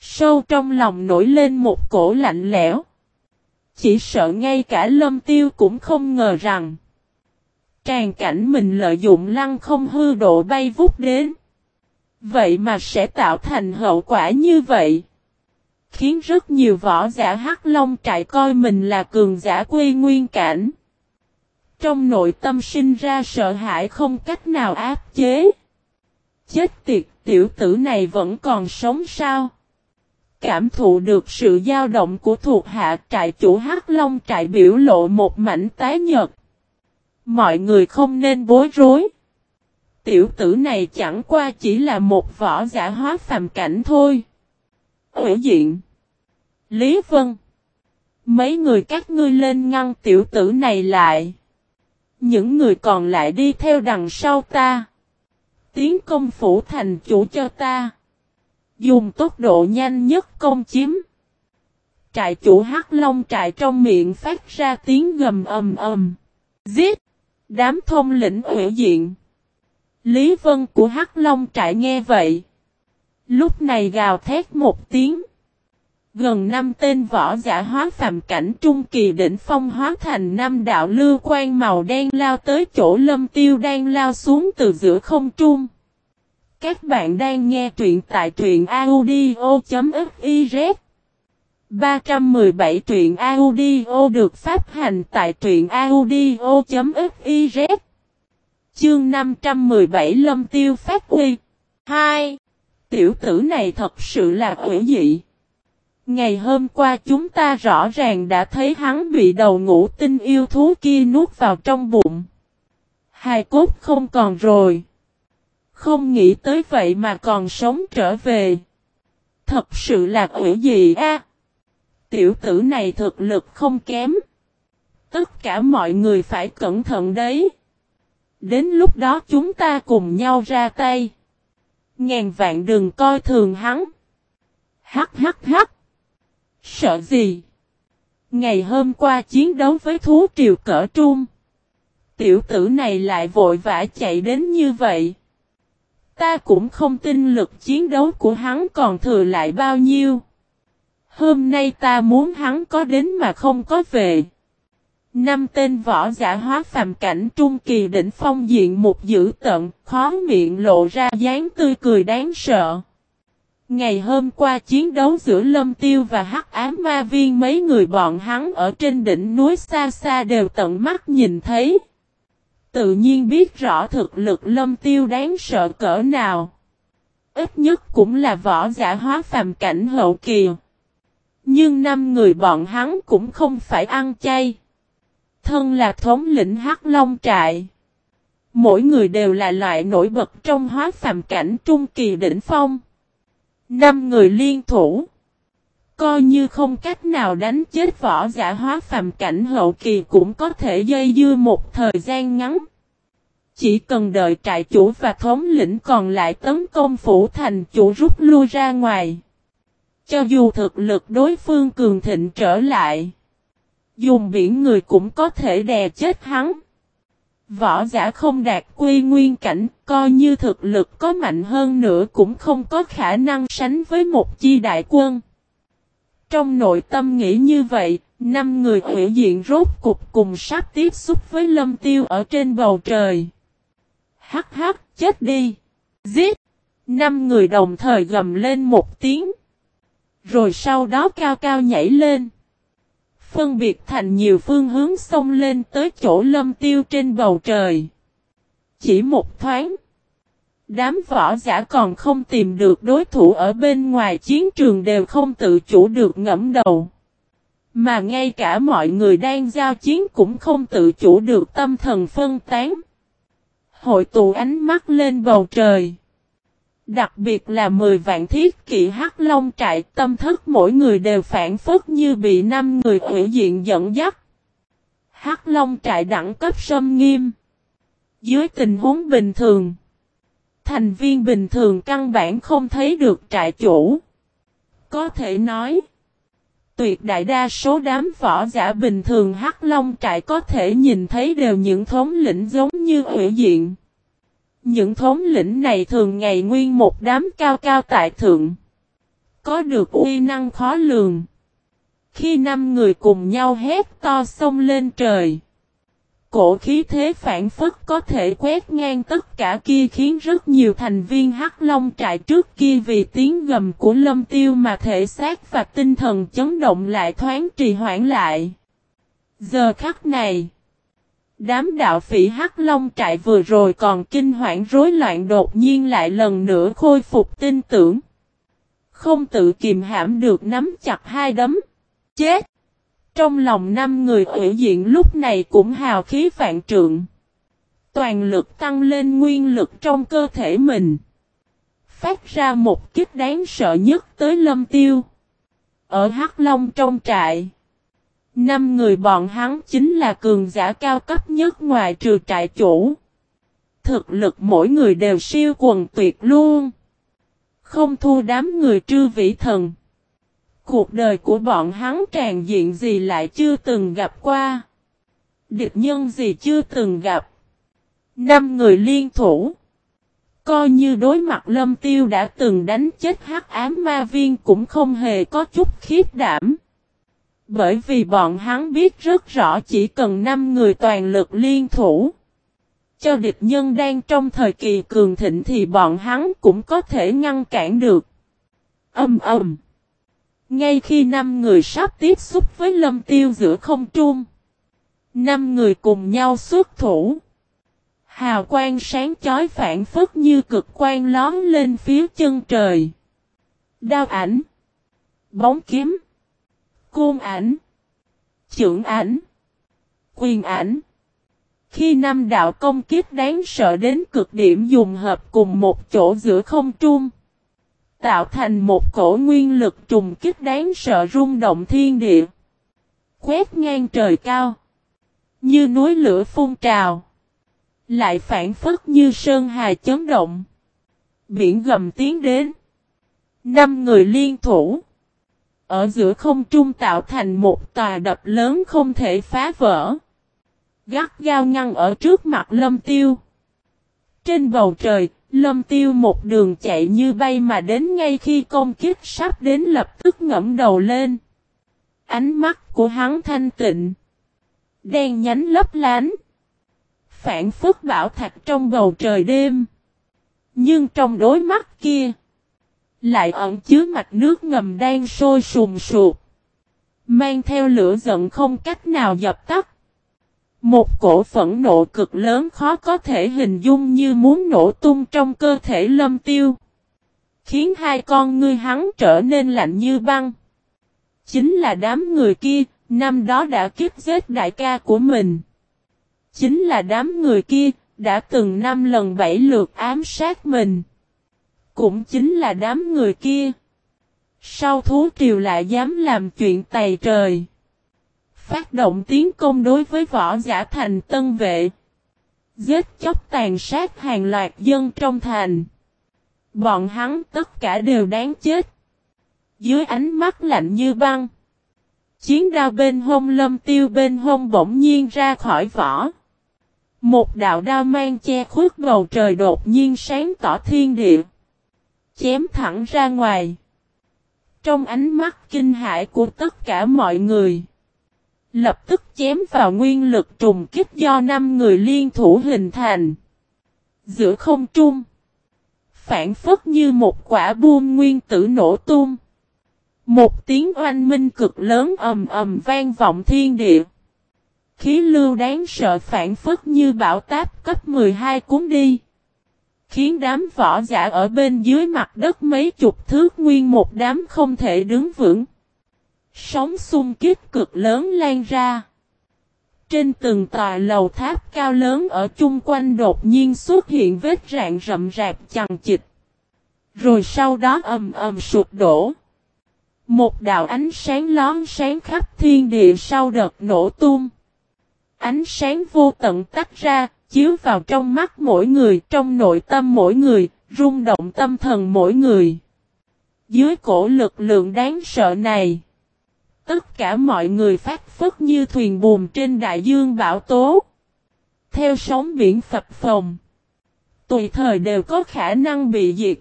[SPEAKER 1] Sâu trong lòng nổi lên một cổ lạnh lẽo. Chỉ sợ ngay cả lâm tiêu cũng không ngờ rằng. Tràn cảnh mình lợi dụng lăng không hư độ bay vút đến. Vậy mà sẽ tạo thành hậu quả như vậy khiến rất nhiều võ giả hắc long trại coi mình là cường giả quê nguyên cảnh. Trong nội tâm sinh ra sợ hãi không cách nào áp chế. Chết tiệt, tiểu tử này vẫn còn sống sao? Cảm thụ được sự dao động của thuộc hạ trại chủ hắc long trại biểu lộ một mảnh tái nhật. Mọi người không nên bối rối. Tiểu tử này chẳng qua chỉ là một võ giả hóa phàm cảnh thôi. Ủy diện. Lý Vân. Mấy người các ngươi lên ngăn tiểu tử này lại. Những người còn lại đi theo đằng sau ta. Tiến công phủ thành chủ cho ta. Dùng tốc độ nhanh nhất công chiếm. Trại chủ hắc long trại trong miệng phát ra tiếng gầm ầm ầm. Giết! Đám thông lĩnh hữu diện. Lý Vân của hắc long trại nghe vậy. Lúc này gào thét một tiếng. Gần năm tên võ giả hóa phàm cảnh trung kỳ đỉnh phong hóa thành năm đạo lưu quan màu đen lao tới chỗ lâm tiêu đang lao xuống từ giữa không trung. Các bạn đang nghe truyện tại truyện audio.fif 317 truyện audio được phát hành tại truyện audio.fiz Chương 517 Lâm Tiêu phát huy 2. Tiểu tử này thật sự là quỷ dị. Ngày hôm qua chúng ta rõ ràng đã thấy hắn bị đầu ngũ tinh yêu thú kia nuốt vào trong bụng. Hài cốt không còn rồi. Không nghĩ tới vậy mà còn sống trở về. Thật sự là quỷ gì a? Tiểu tử này thực lực không kém. Tất cả mọi người phải cẩn thận đấy. Đến lúc đó chúng ta cùng nhau ra tay. Ngàn vạn đừng coi thường hắn. Hắc hắc hắc. Sợ gì? Ngày hôm qua chiến đấu với thú triều cỡ trung. Tiểu tử này lại vội vã chạy đến như vậy. Ta cũng không tin lực chiến đấu của hắn còn thừa lại bao nhiêu. Hôm nay ta muốn hắn có đến mà không có về. Năm tên võ giả hóa phàm cảnh trung kỳ đỉnh phong diện một dữ tận, khó miệng lộ ra dáng tươi cười đáng sợ. Ngày hôm qua chiến đấu giữa Lâm Tiêu và Hắc Ám Ma Viên, mấy người bọn hắn ở trên đỉnh núi xa xa đều tận mắt nhìn thấy. Tự nhiên biết rõ thực lực Lâm Tiêu đáng sợ cỡ nào. Ít nhất cũng là võ giả hóa phàm cảnh hậu kỳ. Nhưng năm người bọn hắn cũng không phải ăn chay. Thân là thống lĩnh Hắc Long Trại. Mỗi người đều là loại nổi bật trong hóa phàm cảnh trung kỳ đỉnh phong. Năm người liên thủ. Coi như không cách nào đánh chết võ giả hóa phàm cảnh hậu kỳ cũng có thể dây dưa một thời gian ngắn. Chỉ cần đợi trại chủ và thống lĩnh còn lại tấn công phủ thành chủ rút lui ra ngoài. Cho dù thực lực đối phương cường thịnh trở lại. Dùng biển người cũng có thể đè chết hắn. Võ giả không đạt quy nguyên cảnh, coi như thực lực có mạnh hơn nữa cũng không có khả năng sánh với một chi đại quân. Trong nội tâm nghĩ như vậy, năm người hủy diện rốt cục cùng sắp tiếp xúc với lâm tiêu ở trên bầu trời. Hắc hắc, chết đi! Giết! Năm người đồng thời gầm lên một tiếng. Rồi sau đó cao cao nhảy lên. Phân biệt thành nhiều phương hướng xông lên tới chỗ lâm tiêu trên bầu trời. Chỉ một thoáng. Đám võ giả còn không tìm được đối thủ ở bên ngoài chiến trường đều không tự chủ được ngẫm đầu. Mà ngay cả mọi người đang giao chiến cũng không tự chủ được tâm thần phân tán. Hội tụ ánh mắt lên bầu trời. Đặc biệt là 10 vạn thiết kỵ hắc long trại tâm thức mỗi người đều phản phất như bị năm người hủy diện dẫn dắt. Hắc long trại đẳng cấp sâm nghiêm. Dưới tình huống bình thường, thành viên bình thường căn bản không thấy được trại chủ. Có thể nói, tuyệt đại đa số đám võ giả bình thường hắc long trại có thể nhìn thấy đều những thống lĩnh giống như hủy diện. Những thống lĩnh này thường ngày nguyên một đám cao cao tại thượng. Có được uy năng khó lường. Khi năm người cùng nhau hét to sông lên trời. Cổ khí thế phản phất có thể quét ngang tất cả kia khiến rất nhiều thành viên hắc long trại trước kia vì tiếng gầm của lâm tiêu mà thể xác và tinh thần chấn động lại thoáng trì hoãn lại. Giờ khắc này. Đám đạo phỉ Hắc Long trại vừa rồi còn kinh hoảng rối loạn đột nhiên lại lần nữa khôi phục tin tưởng. Không tự kìm hãm được nắm chặt hai đấm. Chết! Trong lòng năm người ủy diện lúc này cũng hào khí vạn trượng. Toàn lực tăng lên nguyên lực trong cơ thể mình. Phát ra một kích đáng sợ nhất tới lâm tiêu. Ở Hắc Long trong trại. Năm người bọn hắn chính là cường giả cao cấp nhất ngoài trừ trại chủ. Thực lực mỗi người đều siêu quần tuyệt luôn. Không thua đám người trư vĩ thần. Cuộc đời của bọn hắn tràn diện gì lại chưa từng gặp qua. Địch nhân gì chưa từng gặp. Năm người liên thủ. Coi như đối mặt lâm tiêu đã từng đánh chết hắc ám ma viên cũng không hề có chút khiếp đảm. Bởi vì bọn hắn biết rất rõ chỉ cần 5 người toàn lực liên thủ. Cho địch nhân đang trong thời kỳ cường thịnh thì bọn hắn cũng có thể ngăn cản được. Âm ầm. Ngay khi 5 người sắp tiếp xúc với lâm tiêu giữa không trung. 5 người cùng nhau xuất thủ. Hào quang sáng chói phản phất như cực quang lón lên phía chân trời. Đao ảnh. Bóng kiếm. Côn ảnh. Trưởng ảnh. Quyền ảnh. Khi năm đạo công kiếp đáng sợ đến cực điểm dùng hợp cùng một chỗ giữa không trung. tạo thành một cổ nguyên lực trùng kích đáng sợ rung động thiên địa. Quét ngang trời cao. Như núi lửa phun trào. Lại phản phất như sơn hà chấn động. Biển gầm tiến đến. Năm người liên thủ. Ở giữa không trung tạo thành một tòa đập lớn không thể phá vỡ. Gắt gao ngăn ở trước mặt lâm tiêu. Trên bầu trời, lâm tiêu một đường chạy như bay mà đến ngay khi công kích sắp đến lập tức ngẫm đầu lên. Ánh mắt của hắn thanh tịnh. Đen nhánh lấp lánh. Phản phức bảo thạch trong bầu trời đêm. Nhưng trong đối mắt kia. Lại ẩn chứa mạch nước ngầm đang sôi sùng sụp. Mang theo lửa giận không cách nào dập tắt. Một cổ phẫn nộ cực lớn khó có thể hình dung như muốn nổ tung trong cơ thể lâm tiêu. Khiến hai con ngươi hắn trở nên lạnh như băng. Chính là đám người kia, năm đó đã kiếp giết đại ca của mình. Chính là đám người kia, đã từng năm lần bảy lượt ám sát mình. Cũng chính là đám người kia. Sau thú triều lại dám làm chuyện tày trời. Phát động tiến công đối với võ giả thành tân vệ. Giết chóc tàn sát hàng loạt dân trong thành. Bọn hắn tất cả đều đáng chết. Dưới ánh mắt lạnh như băng. Chiến đao bên hông lâm tiêu bên hông bỗng nhiên ra khỏi vỏ. Một đạo đao mang che khuất bầu trời đột nhiên sáng tỏ thiên địa. Chém thẳng ra ngoài. Trong ánh mắt kinh hãi của tất cả mọi người. Lập tức chém vào nguyên lực trùng kích do năm người liên thủ hình thành. Giữa không trung. Phản phất như một quả buông nguyên tử nổ tung. Một tiếng oanh minh cực lớn ầm ầm vang vọng thiên địa. Khí lưu đáng sợ phản phất như bão táp cấp 12 cuốn đi. Khiến đám võ giả ở bên dưới mặt đất mấy chục thước nguyên một đám không thể đứng vững. Sóng xung kích cực lớn lan ra. Trên từng tòa lầu tháp cao lớn ở chung quanh đột nhiên xuất hiện vết rạn rậm rạp chằng chịch. Rồi sau đó ầm ầm sụp đổ. Một đạo ánh sáng lón sáng khắp thiên địa sau đợt nổ tung. Ánh sáng vô tận tách ra, chiếu vào trong mắt mỗi người, trong nội tâm mỗi người, rung động tâm thần mỗi người. Dưới cổ lực lượng đáng sợ này, tất cả mọi người phát phất như thuyền buồm trên đại dương bão tố. Theo sóng biển phập phồng, tùy thời đều có khả năng bị diệt.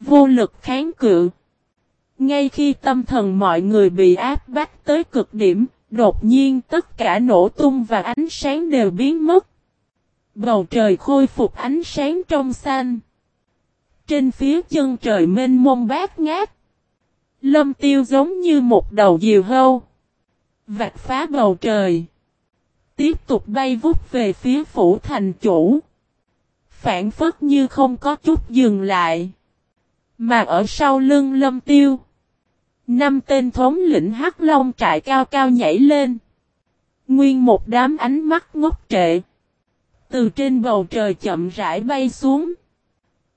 [SPEAKER 1] Vô lực kháng cự. Ngay khi tâm thần mọi người bị áp bách tới cực điểm, đột nhiên tất cả nổ tung và ánh sáng đều biến mất. Bầu trời khôi phục ánh sáng trong xanh. Trên phía chân trời mênh mông bát ngát. Lâm tiêu giống như một đầu diều hâu. Vạch phá bầu trời. Tiếp tục bay vút về phía phủ thành chủ. Phản phất như không có chút dừng lại. Mà ở sau lưng lâm tiêu. Năm tên thống lĩnh hắc long trại cao cao nhảy lên. Nguyên một đám ánh mắt ngốc trệ. Từ trên bầu trời chậm rãi bay xuống.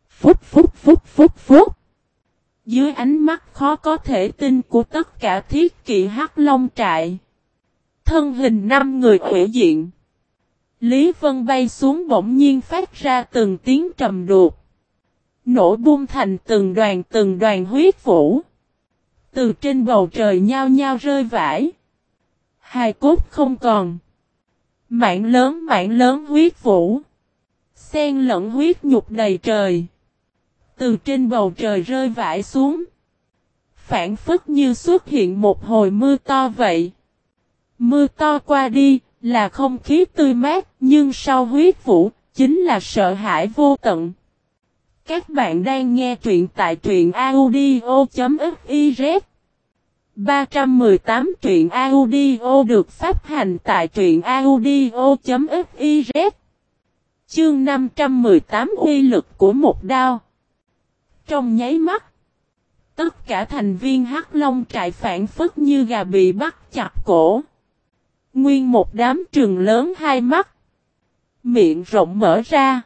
[SPEAKER 1] Phúc phúc phúc phúc phúc. Dưới ánh mắt khó có thể tin của tất cả thiết kỵ hắc long trại. Thân hình năm người quỷ diện. Lý Vân bay xuống bỗng nhiên phát ra từng tiếng trầm đột. Nổ bung thành từng đoàn từng đoàn huyết vũ. Từ trên bầu trời nhao nhao rơi vãi. Hai cốt không còn. Mạng lớn mạng lớn huyết vũ. Xen lẫn huyết nhục đầy trời. Từ trên bầu trời rơi vãi xuống. Phản phức như xuất hiện một hồi mưa to vậy. Mưa to qua đi, là không khí tươi mát, nhưng sau huyết vũ, chính là sợ hãi vô tận. Các bạn đang nghe truyện tại truyện audio.fif 318 truyện audio được phát hành tại truyện audio.fiz Chương 518 uy lực của một đao. Trong nháy mắt, Tất cả thành viên hắc long trại phản phất như gà bị bắt chặt cổ. Nguyên một đám trường lớn hai mắt, Miệng rộng mở ra.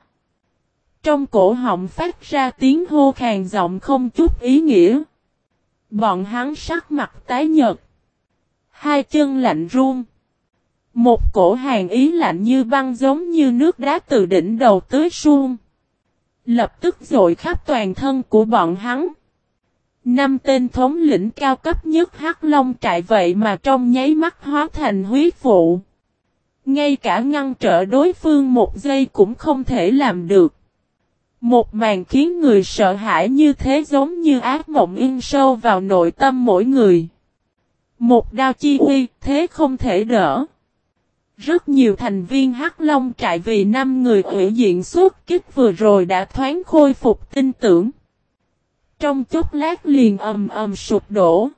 [SPEAKER 1] Trong cổ họng phát ra tiếng hô khàn giọng không chút ý nghĩa. Bọn hắn sắc mặt tái nhợt. Hai chân lạnh run. Một cổ hàng ý lạnh như băng giống như nước đá từ đỉnh đầu tới suông. Lập tức dội khắp toàn thân của bọn hắn. Năm tên thống lĩnh cao cấp nhất Hắc Long trại vậy mà trong nháy mắt hóa thành huyết vụ, Ngay cả ngăn trở đối phương một giây cũng không thể làm được. Một màn khiến người sợ hãi như thế giống như ác mộng in sâu vào nội tâm mỗi người. Một đao chi uy, thế không thể đỡ. Rất nhiều thành viên Hắc Long trại vì năm người ủy diện suốt kích vừa rồi đã thoáng khôi phục tin tưởng. Trong chốc lát liền ầm ầm sụp đổ.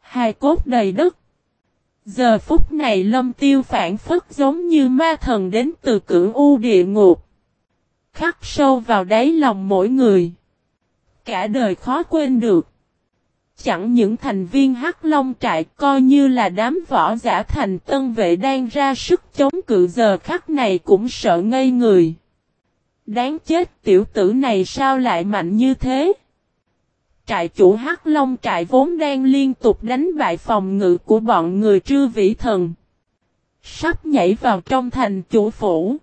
[SPEAKER 1] Hai cốt đầy đất. Giờ phút này lâm tiêu phản phất giống như ma thần đến từ cửu u địa ngục. Khắc sâu vào đáy lòng mỗi người. Cả đời khó quên được. Chẳng những thành viên Hắc Long trại coi như là đám võ giả thành tân vệ đang ra sức chống cự giờ khắc này cũng sợ ngây người. Đáng chết tiểu tử này sao lại mạnh như thế? Trại chủ Hắc Long trại vốn đang liên tục đánh bại phòng ngự của bọn người trư vĩ thần. Sắp nhảy vào trong thành chủ phủ.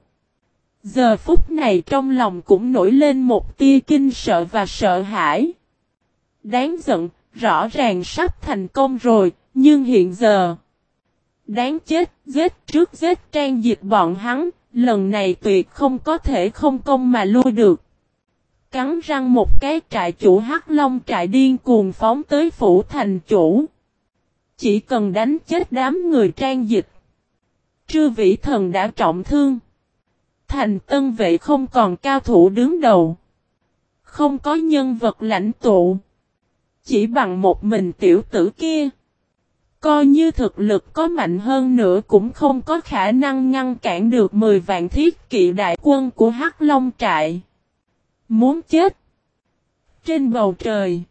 [SPEAKER 1] Giờ phút này trong lòng cũng nổi lên một tia kinh sợ và sợ hãi. Đáng giận, rõ ràng sắp thành công rồi, nhưng hiện giờ... Đáng chết, giết trước giết trang diệt bọn hắn, lần này tuyệt không có thể không công mà lui được. Cắn răng một cái trại chủ hắc long trại điên cuồng phóng tới phủ thành chủ. Chỉ cần đánh chết đám người trang dịch. Trư vĩ thần đã trọng thương. Thành tân vệ không còn cao thủ đứng đầu. Không có nhân vật lãnh tụ. Chỉ bằng một mình tiểu tử kia. Coi như thực lực có mạnh hơn nữa cũng không có khả năng ngăn cản được 10 vạn thiết kỵ đại quân của Hắc Long trại. Muốn chết. Trên bầu trời.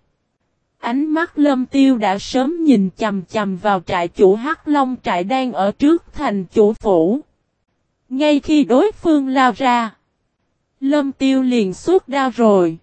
[SPEAKER 1] Ánh mắt lâm tiêu đã sớm nhìn chầm chầm vào trại chủ Hắc Long trại đang ở trước thành chủ phủ. Ngay khi đối phương lao ra. Lâm tiêu liền suốt đao rồi.